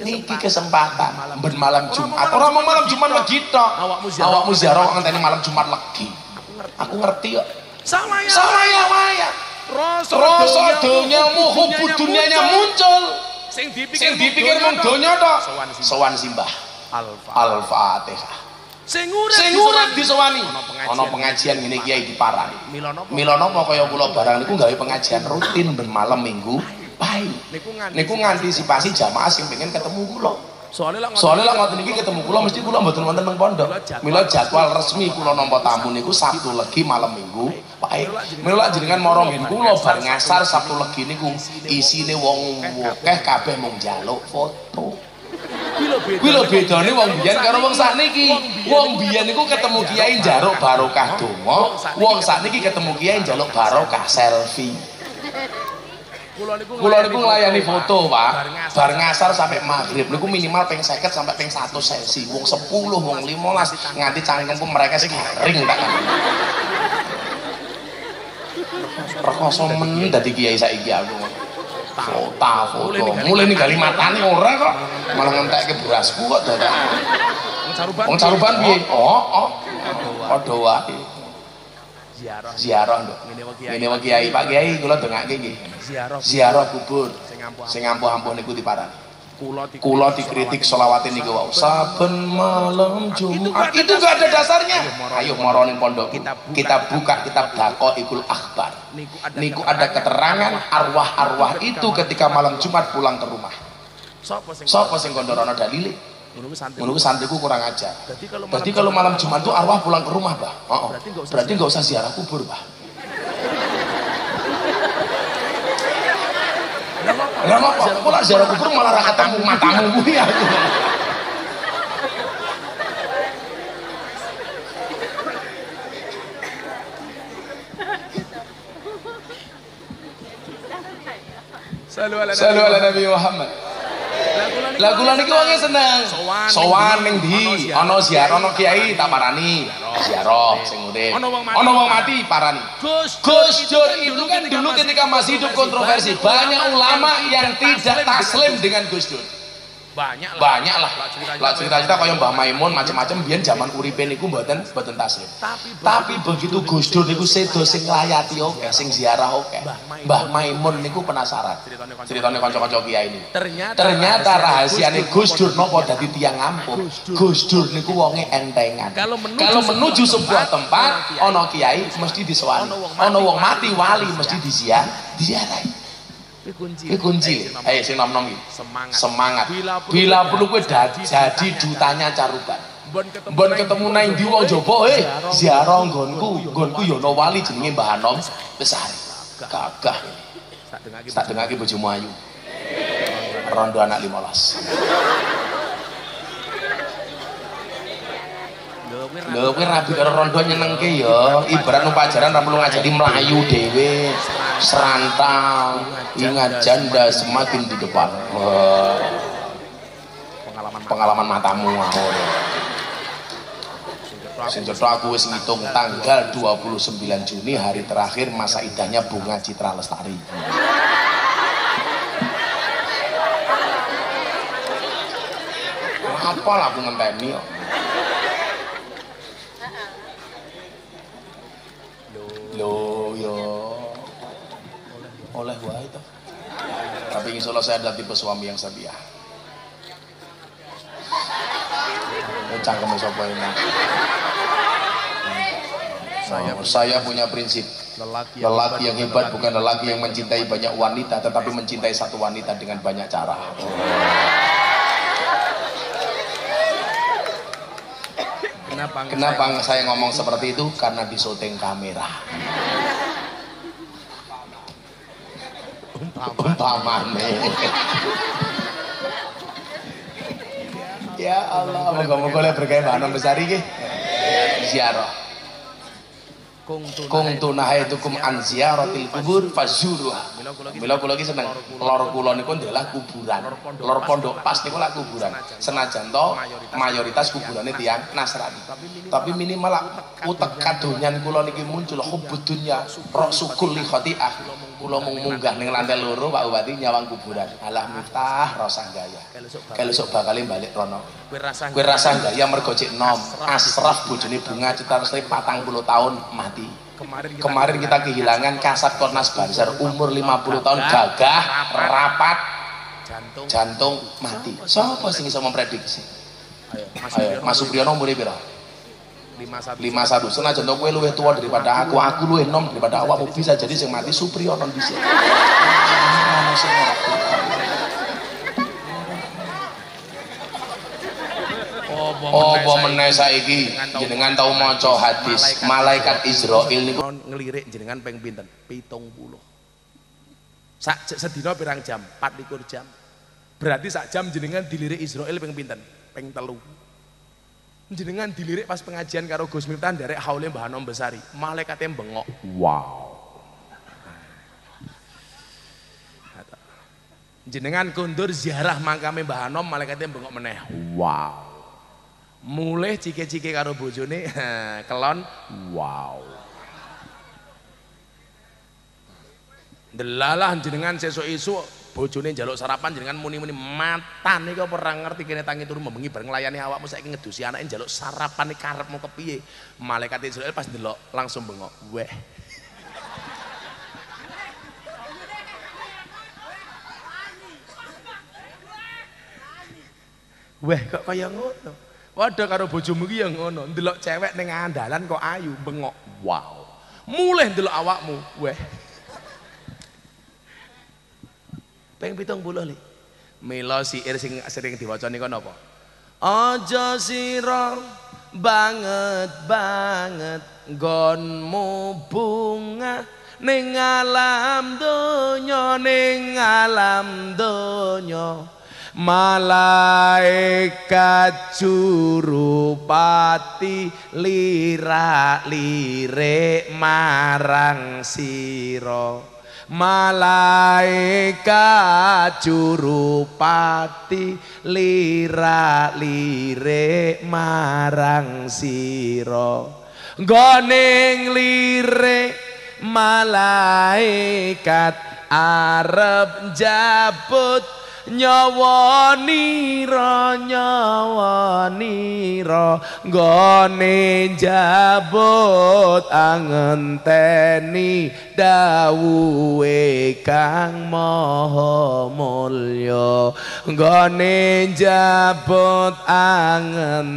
niki kesempatan. ben malam Jumat. orang mau malam Jumat lagi tok. awakmu ziarah ngenteni malam Jumat lagi aku ngerti kok. Sama ya sama ya waya rasa dunyamu hubud dunianya muncul. sing dipikir mung donya tok. sowan simbah. Al-fatihah sing urip disowani ana pengajian. ngene kiai diparani mila napa kaya kula barang niku gawe pengajian rutin ben malam minggu bae niku ngantisipasi jamaah sing pengen ketemu kula. Soalnya lah ngoten iki. ketemu kula mesti kula mboten wonten teng pondok. Mila jadwal. Resmi kula nampa tamu niku Sabtu Legi malam minggu bae mila jenengan mara ngen kula bar ngasar Sabtu Legi niku isine wong akeh kabeh mung njaluk foto Kuwi lho bedane wong biyen karo wong sakniki. Wong biyen niku ketemu kiai njaluk barokah donga, wong sakniki ketemu kiai njaluk barokah selfie. Kula niku nglayani foto, Pak. Bar ngasar sampai maghrib niku minimal ping 50 sampai ping 100 sesi. Wong 10, wong 15 nganti cangkemku mereka sing kering tak. rekoso men dadi kiai saiki aku foto foto mulai ninggali matane. ora kok. Malah ngentekke berasku kok wong caruban piye? oh oh. Padha wae. Ziarah. Ziarah nduk ngene wae kiai. Pak Kiai kula dongake nggih. Ziarah ziarah kubur. Sing ampuh sing ampuh-ampuh niku diparani kula di kula dikritik solawatin niku wau. Saben malam Jumat. itu gak ada dasarnya. ayo moro ning pondok. Kita buka kitab Daqaiqul Akhbar. Niku ada niku ada keterangan. arwah-arwah itu ketika malam Jumat pulang ke rumah. Sapa sing kondorono dalile? Ngono ku santriku kurang ajar. Berarti kalau malam Jumat itu arwah pulang ke rumah bah oh, usah berarti nggak usah ziarah kubur bah Lah apa? Kok lak ziarah kubur malah ra ketemu matamu kuwi aku. Salu ala Salu ala Nabi Muhammad. Lah kula niki wonge seneng. Sowan ning ndi? Ana ziarah ana kiai tak parani. Ziarah sing urip. Ana wong mati. Parani. Gus Gus Dur itu kan dulu ketika masih hidup kontroversi. Banyak ulama yang tidak taslim dengan Gus Dur. Banyak lah Banyak lah. Lah cerita-cerita kaya Mbah Maimun macam-macam biyen zaman uripe niku mboten mboten taslim. tapi Tapi begitu Gus Dur niku sedo sing nglayati oke, sing ziarah oke. Mbah Maimun niku penasaran. Ceritane kanca-kanca kiai ini. ternyata Ternyata rahasiane Gus Dur nopo dadi tiang ampuh. Gus Dur niku wonge entengan. Kalau menuju sebuah tempat ana kiai mesti disewani. Ana wong mati wali mesti diziarah, diziarahi. Kunci kunci. Eh, Ayo sing nom-nom iki. semangat Semangat. Bila perlu kowe jadi dutanya caruban. Mbon ketemu nang ndi wong jaba eh ziarah nggonku, nggonku ya ana wali jenenge Mbah Anom Besari. Gagah. Tak dengake bojomu ayu. Rondo anak 15. Lho kuwi rabi karo rondo nyenengke ya. Ibarat nang pajaran ra perlu ngajari melayu dhewe. Serantang, ingat janda semakin di depan. Pengalaman pengalaman matamu aku. Sing aku wis ngitung tanggal 29 Juni hari terakhir masa idahnya Bunga Citra Lestari. Apa lah aku ngenteni kok. Loh, yo. Oleh wae to. Tapi insya Allah saya adalah tipe suami yang setia. Oh, cangkeme sapa ini? Saya, saya punya prinsip lelaki Lelaki yang hebat bukan lelaki yang mencintai banyak wanita Tetapi mencintai satu wanita dengan banyak cara kenapa Kenapa saya ngomong seperti itu? Karena di syuting kamera Umpamane Ya Allah, moga-moga berkaya Mbak Anom besar iki. Ziarah. Kung tunai Kung tunahitukum an ziyaratil kubur fazuruha. Mila kula iki seneng. Lor kula niku adalah kuburan. Lor pondok pas niku kuburan. Senajan to mayoritas kuburane tiang Nasrani. Tapi minimal utek kadonyan kula niki muncul hubbud dunya rasukul li khati'ah. Kula mung munggah ning lantai loro Pak Bupati nyawang kuburan. Alah miftah rasa gaya. Kalau sok bakal. Balik rono. kowe rasa Kue rasa enggak ya mergo cek nom. Asraf. Bojone bunga cita lestari patang puluh tahun mati. Kemarin kita kemarin kita kehilangan kasat kornas banser umur 50 tahun gagah rapat. jantung. Jantung mati. Siapa sih bisa memprediksi ayo Mas Supriyono umurnya piro 51 51 senajan to kowe luwih tua daripada aku aku luwih nom daripada awakmu. Bisa jadi sing mati Supriyono bisa Ono sing meneh saiki? Jenengan tau maca hadis malaikat Israil niku. Ngelirik jenengan peng pinten? 70 sak sedina pirang jam? 24 jam. Berarti sak jam jenengan dilirik Israel peng pinten? Peng telu jenengan dilirik pas pengajian karo Gus Miftah derek haule Mbah Anom Besari. Malaikatnya bengok wow. Jenengan kundur ziarah makame Mbah Anom malaikatnya bengok meneh. Wow. Mulai cike-cike karo bojone kelon. Wow. Delalah jenengan sesuk isu bojone njaluk sarapan jenengan muni-muni matane kok ora ngerti kene tangi turu membengi bareng nglayani awakmu saiki ngedusi anake njaluk sarapan karepmu kepiye. Malaikat Israel pas delok langsung bengok. Weh. Weh kok kaya ngono. Waduh karo bojomu ki ya ngono, ndelok cewek ning andalan kok ayu bengok. Wow. Mulih ndelok awakmu. Weh. Peng pitung. Mila siir sing sering diwaca niku napa? Aja sira banget banget gonmu bunga ning alam donya ning alam donya malaikat jurupati lirak lirik marang sira malaikat jurupati lirak lirik marang sira. Goning lirik malaikat arep jabut nyawa nira nyawa nira gone jabut angenteni dawuhe kang maha mulya. Gone jabut angenteni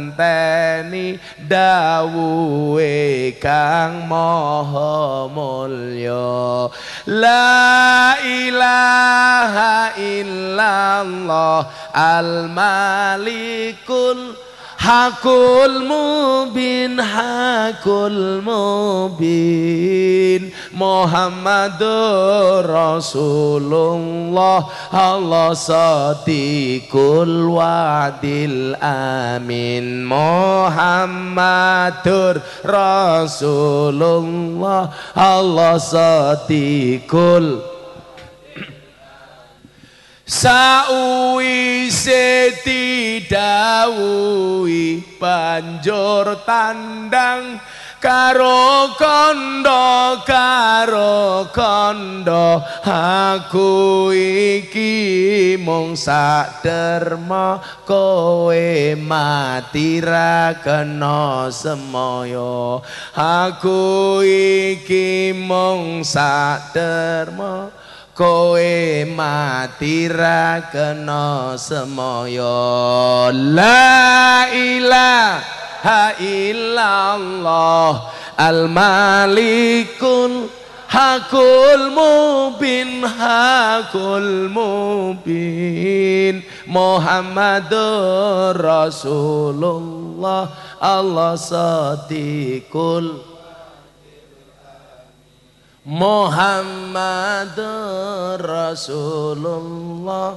dawuhe kang maha mulya. La ilaha illallah al malikul Hakul mubin, hakul mubin Muhammadur Rasulullah Allah sadiqul wadil amin Muhammadur Rasulullah Allah sadiqul Sauwise didhawuhi banjur tandang karo kondo karo kondo. Aku iki mung sak derma kowe mati ra kena semoyo. Aku iki mung sak derma kowe mati ra kena semoyo. La ilaha illallah al malikul hakul mubin hakul mubin. Muhammadur Rasulullah Allah sadiqul Muhammad Rasulullah.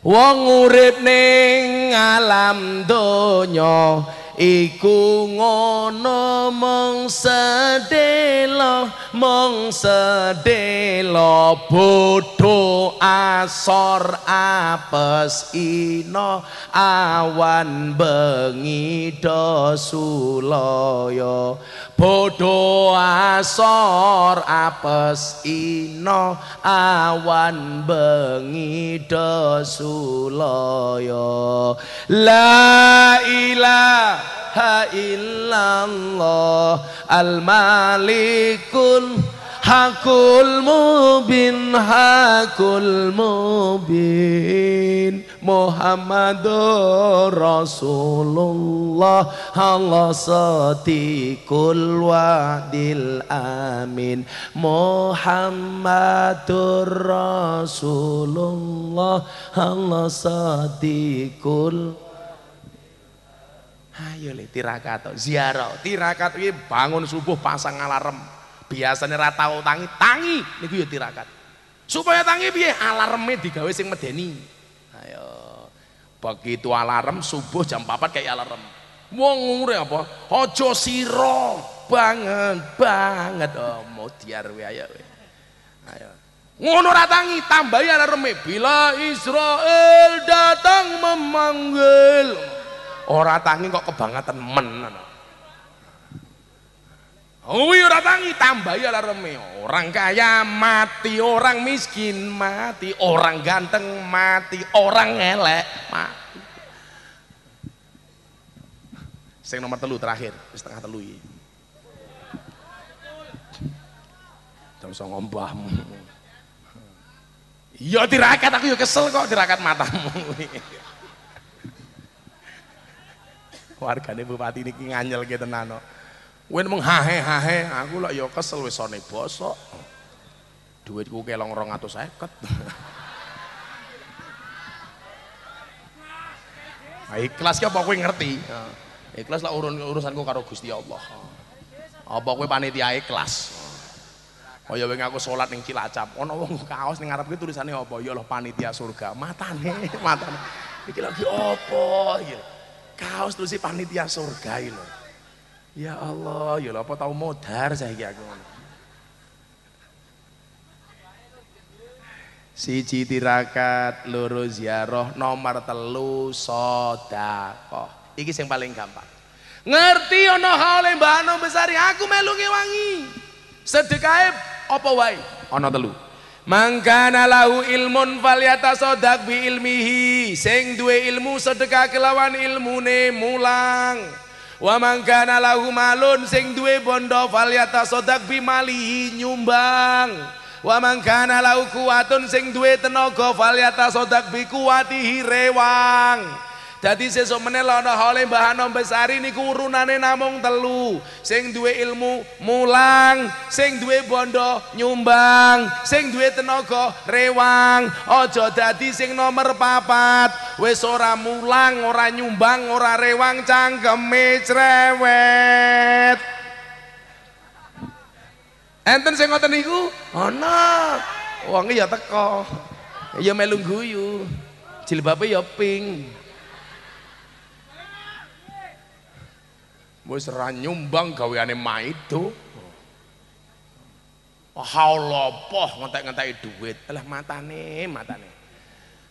Wong urip ning alam donya iku ngono mong sedelo mong sedelo bodho asor apes ino awan bengi do sulaya bodho asor apes ino awan bengi do sulaya la ilaha illallah al malikul Hakul mubin, hakul mubin. Muhammadur Rasulullah Allah sadiqul wadil amin. Muhammadur Rasulullah Allah sadiqul Ayo le tirakat ziarah. Tirakat ini bangun subuh pasang alarm biasanya rata tangi tangi. Niku ya tirakat. Supaya tangi piye? Alarmnya digawe sing medeni. Ayo. Begitu alarm subuh jam 4 kayak alarm. Wong ngure apa? Ojo siro banget banget. Oh mau diar we ayo we. Ayo. Ngono ratangi tambahi alarmnya bila Israel datang memanggil. Orang tangi kok kebangetan men Oh iya ora tangi tambahi alarme. Orang kaya mati, orang miskin mati, orang ganteng mati, orang elek mati. Sing nomor telu terakhir, setengah telu iki. Jam songo mbahmu. Iya tirakat aku ya kesel kok tirakat matamu. Wargane bupati niki nganyel ki tenan kok. Kowe mung hahe hahe, aku lak ya kesel wis sone bosok. Duitku kelong 250. Nah, ikhlas ki apa kowe ngerti? Ikhlas lah urun urusanku karo Gusti Allah. Apa kowe panitia ikhlas? Kaya wingi aku salat ning Cilacap, ana wong kaos ning ngarep ki tulisane apa? Ya Allah panitia surga. Matane, matane. Iki lagi apa iki? Kaos tulisi panitia surga iki lho. Ya Allah, ya apa tau modar saiki aku. Siji tirakat, loro ziarah, nomor telu sedekah. Iki sing paling gampang. Ngerti ana hale Mbah Anom besari aku melu ngewangi. Sedekahe apa wae? Ana telu. Mangkana lahu ilmun falyatasaddaq bi ilmihi. Sing duwe ilmu sedekah kelawan ilmune mulang. Wa mangkana lahu malun sing duwe bondo falyatasaddaq bi malihi nyumbang. Wa mangkana lahu kuwatun sing duwe tenaga falyatasaddaq bi kuwatihi rewang. Dadi sesuk meneh ana hale Mbah Anom Besari niku urunane namung telu. Sing duwe ilmu mulang, sing duwe bondo nyumbang, sing duwe tenaga rewang. Aja dadi sing nomor papat. Wis ora mulang, ora nyumbang, ora rewang cangkeme cerewet. Enten sing ngoten niku? Ana. Wong ya teko. Ya melu guyu. Jilbabe ya pink. Wis ora nyumbang gaweane maido. Haulopoh ngentek-ngenteki duit. Lah matane matane.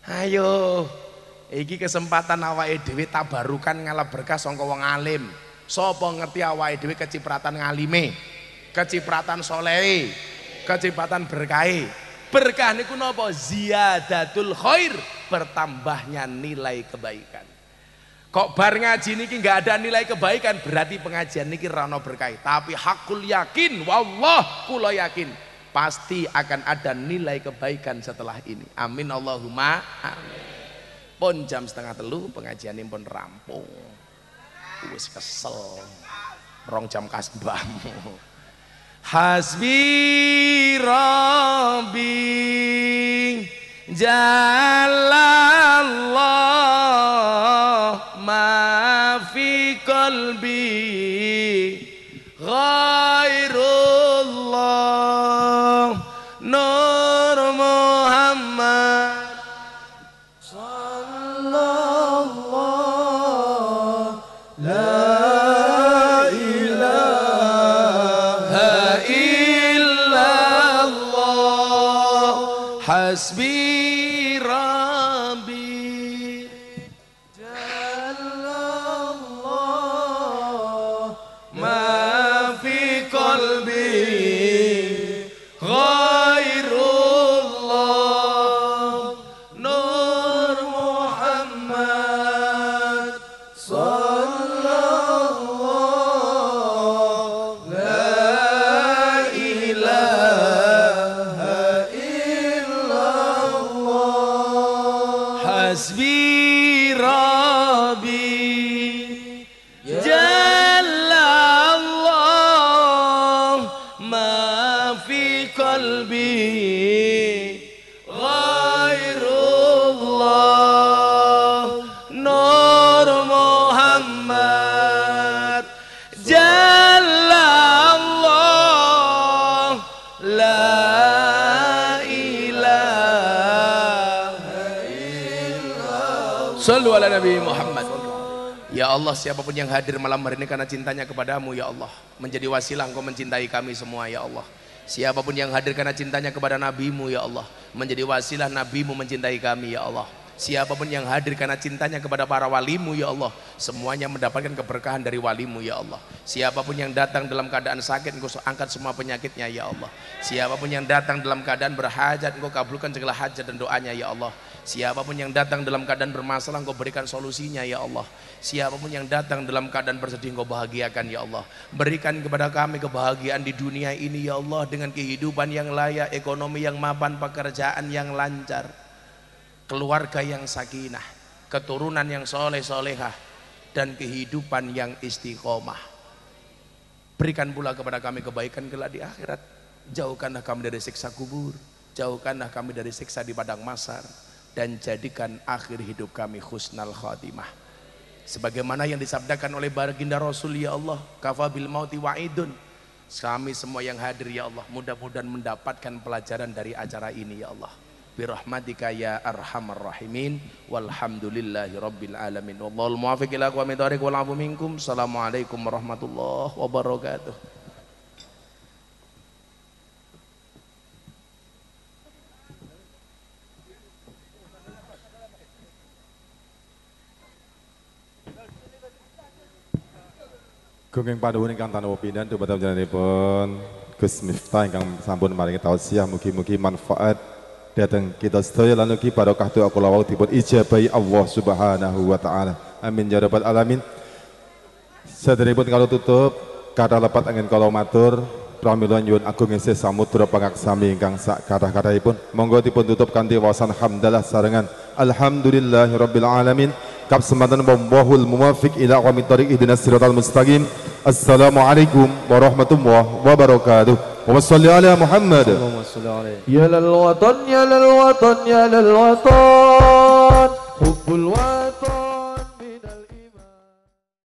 Ayo iki kesempatan awake dhewe tabarukan ngalah berkah sangka wong alim. Sapa ngerti awake dhewe kecipratan ngalime? Kecipratan solehe? Kecipratan berkahe? Berkah niku napa? Ziyadatul khair bertambahnya nilai kebaikan Kok bar ngaji niki nggak ada nilai kebaikan berarti pengajian niki rano berkah. Tapi hakul yakin, wallah kula yakin pasti akan ada nilai kebaikan setelah ini. Amin Allahumma amin. Pun jam setengah telu pengajian ini pun rampung. Wis kesel. Rong jam kasbamu. Hasbi Rabbi Jalallah ما في قلبي siapa pun yang hadir malam hari ini karena cintanya kepadamu, ya Allah. Menjadi wasilah engkau mencintai kami semua, ya Allah. Siapa pun yang hadir karena cintanya kepada nabimu, ya Allah. Menjadi wasilah nabimu mencintai kami, ya Allah. Siapa pun yang hadir karena cintanya kepada para walimu ya Allah, semuanya mendapatkan keberkahan dari walimu ya Allah. Siapa pun yang datang dalam keadaan sakit, engkau angkat semua penyakitnya ya Allah. Siapa pun yang datang dalam keadaan berhajat, engkau kabulkan segala hajat dan doanya ya Allah. Siapa pun yang datang dalam keadaan bermasalah, engkau berikan solusinya ya Allah. Siapa pun yang datang dalam keadaan bersedih, engkau bahagiakan ya Allah. Berikan kepada kami kebahagiaan di dunia ini ya Allah dengan kehidupan yang layak, ekonomi yang mapan, pekerjaan yang lancar keluarga yang sakinah, keturunan yang soleh solehah, dan kehidupan yang istiqomah. Berikan pula kepada kami kebaikan kelak di akhirat. Jauhkanlah kami dari siksa kubur, jauhkanlah kami dari siksa di padang masar, dan jadikan akhir hidup kami khusnal khatimah. Sebagaimana yang disabdakan oleh baginda Rasul ya Allah, kafabil mauti wa'idun. Kami semua yang hadir ya Allah, mudah-mudahan mendapatkan pelajaran dari acara ini ya Allah. Birahmatika ya arhamar rahimin. Walhamdulillahi rabbil alamin. Wallahul muwafiq ila aqwamit thariq wal minkum. Assalamualaikum warahmatullahi wabarakatuh Gunging paduhun ingkang tanpa dumateng panjenenganipun Gus Miftah ingkang sampun maringi tausiah mugi-mugi manfaat datang kita sedaya lan ugi barokah doa kula wau dipun ijabahi Allah Subhanahu wa taala. Amin ya rabbal alamin. Saderipun kalau tutup kata lepat angin kalau matur pramila nyuwun agung isih samudra pangaksami ingkang sak kathah-kathahipun. Monggo dipun tutup kanthi wawasan hamdalah sarengan alhamdulillahirabbil alamin. kap sembadan bom muwafiq ila qami tariq ihdinas siratal mustaqim. Assalamualaikum warahmatullahi wabarakatuh. Wa salli ala muhammad. Ya lal watan ya lal watan ya lal watan. Hubbul watan.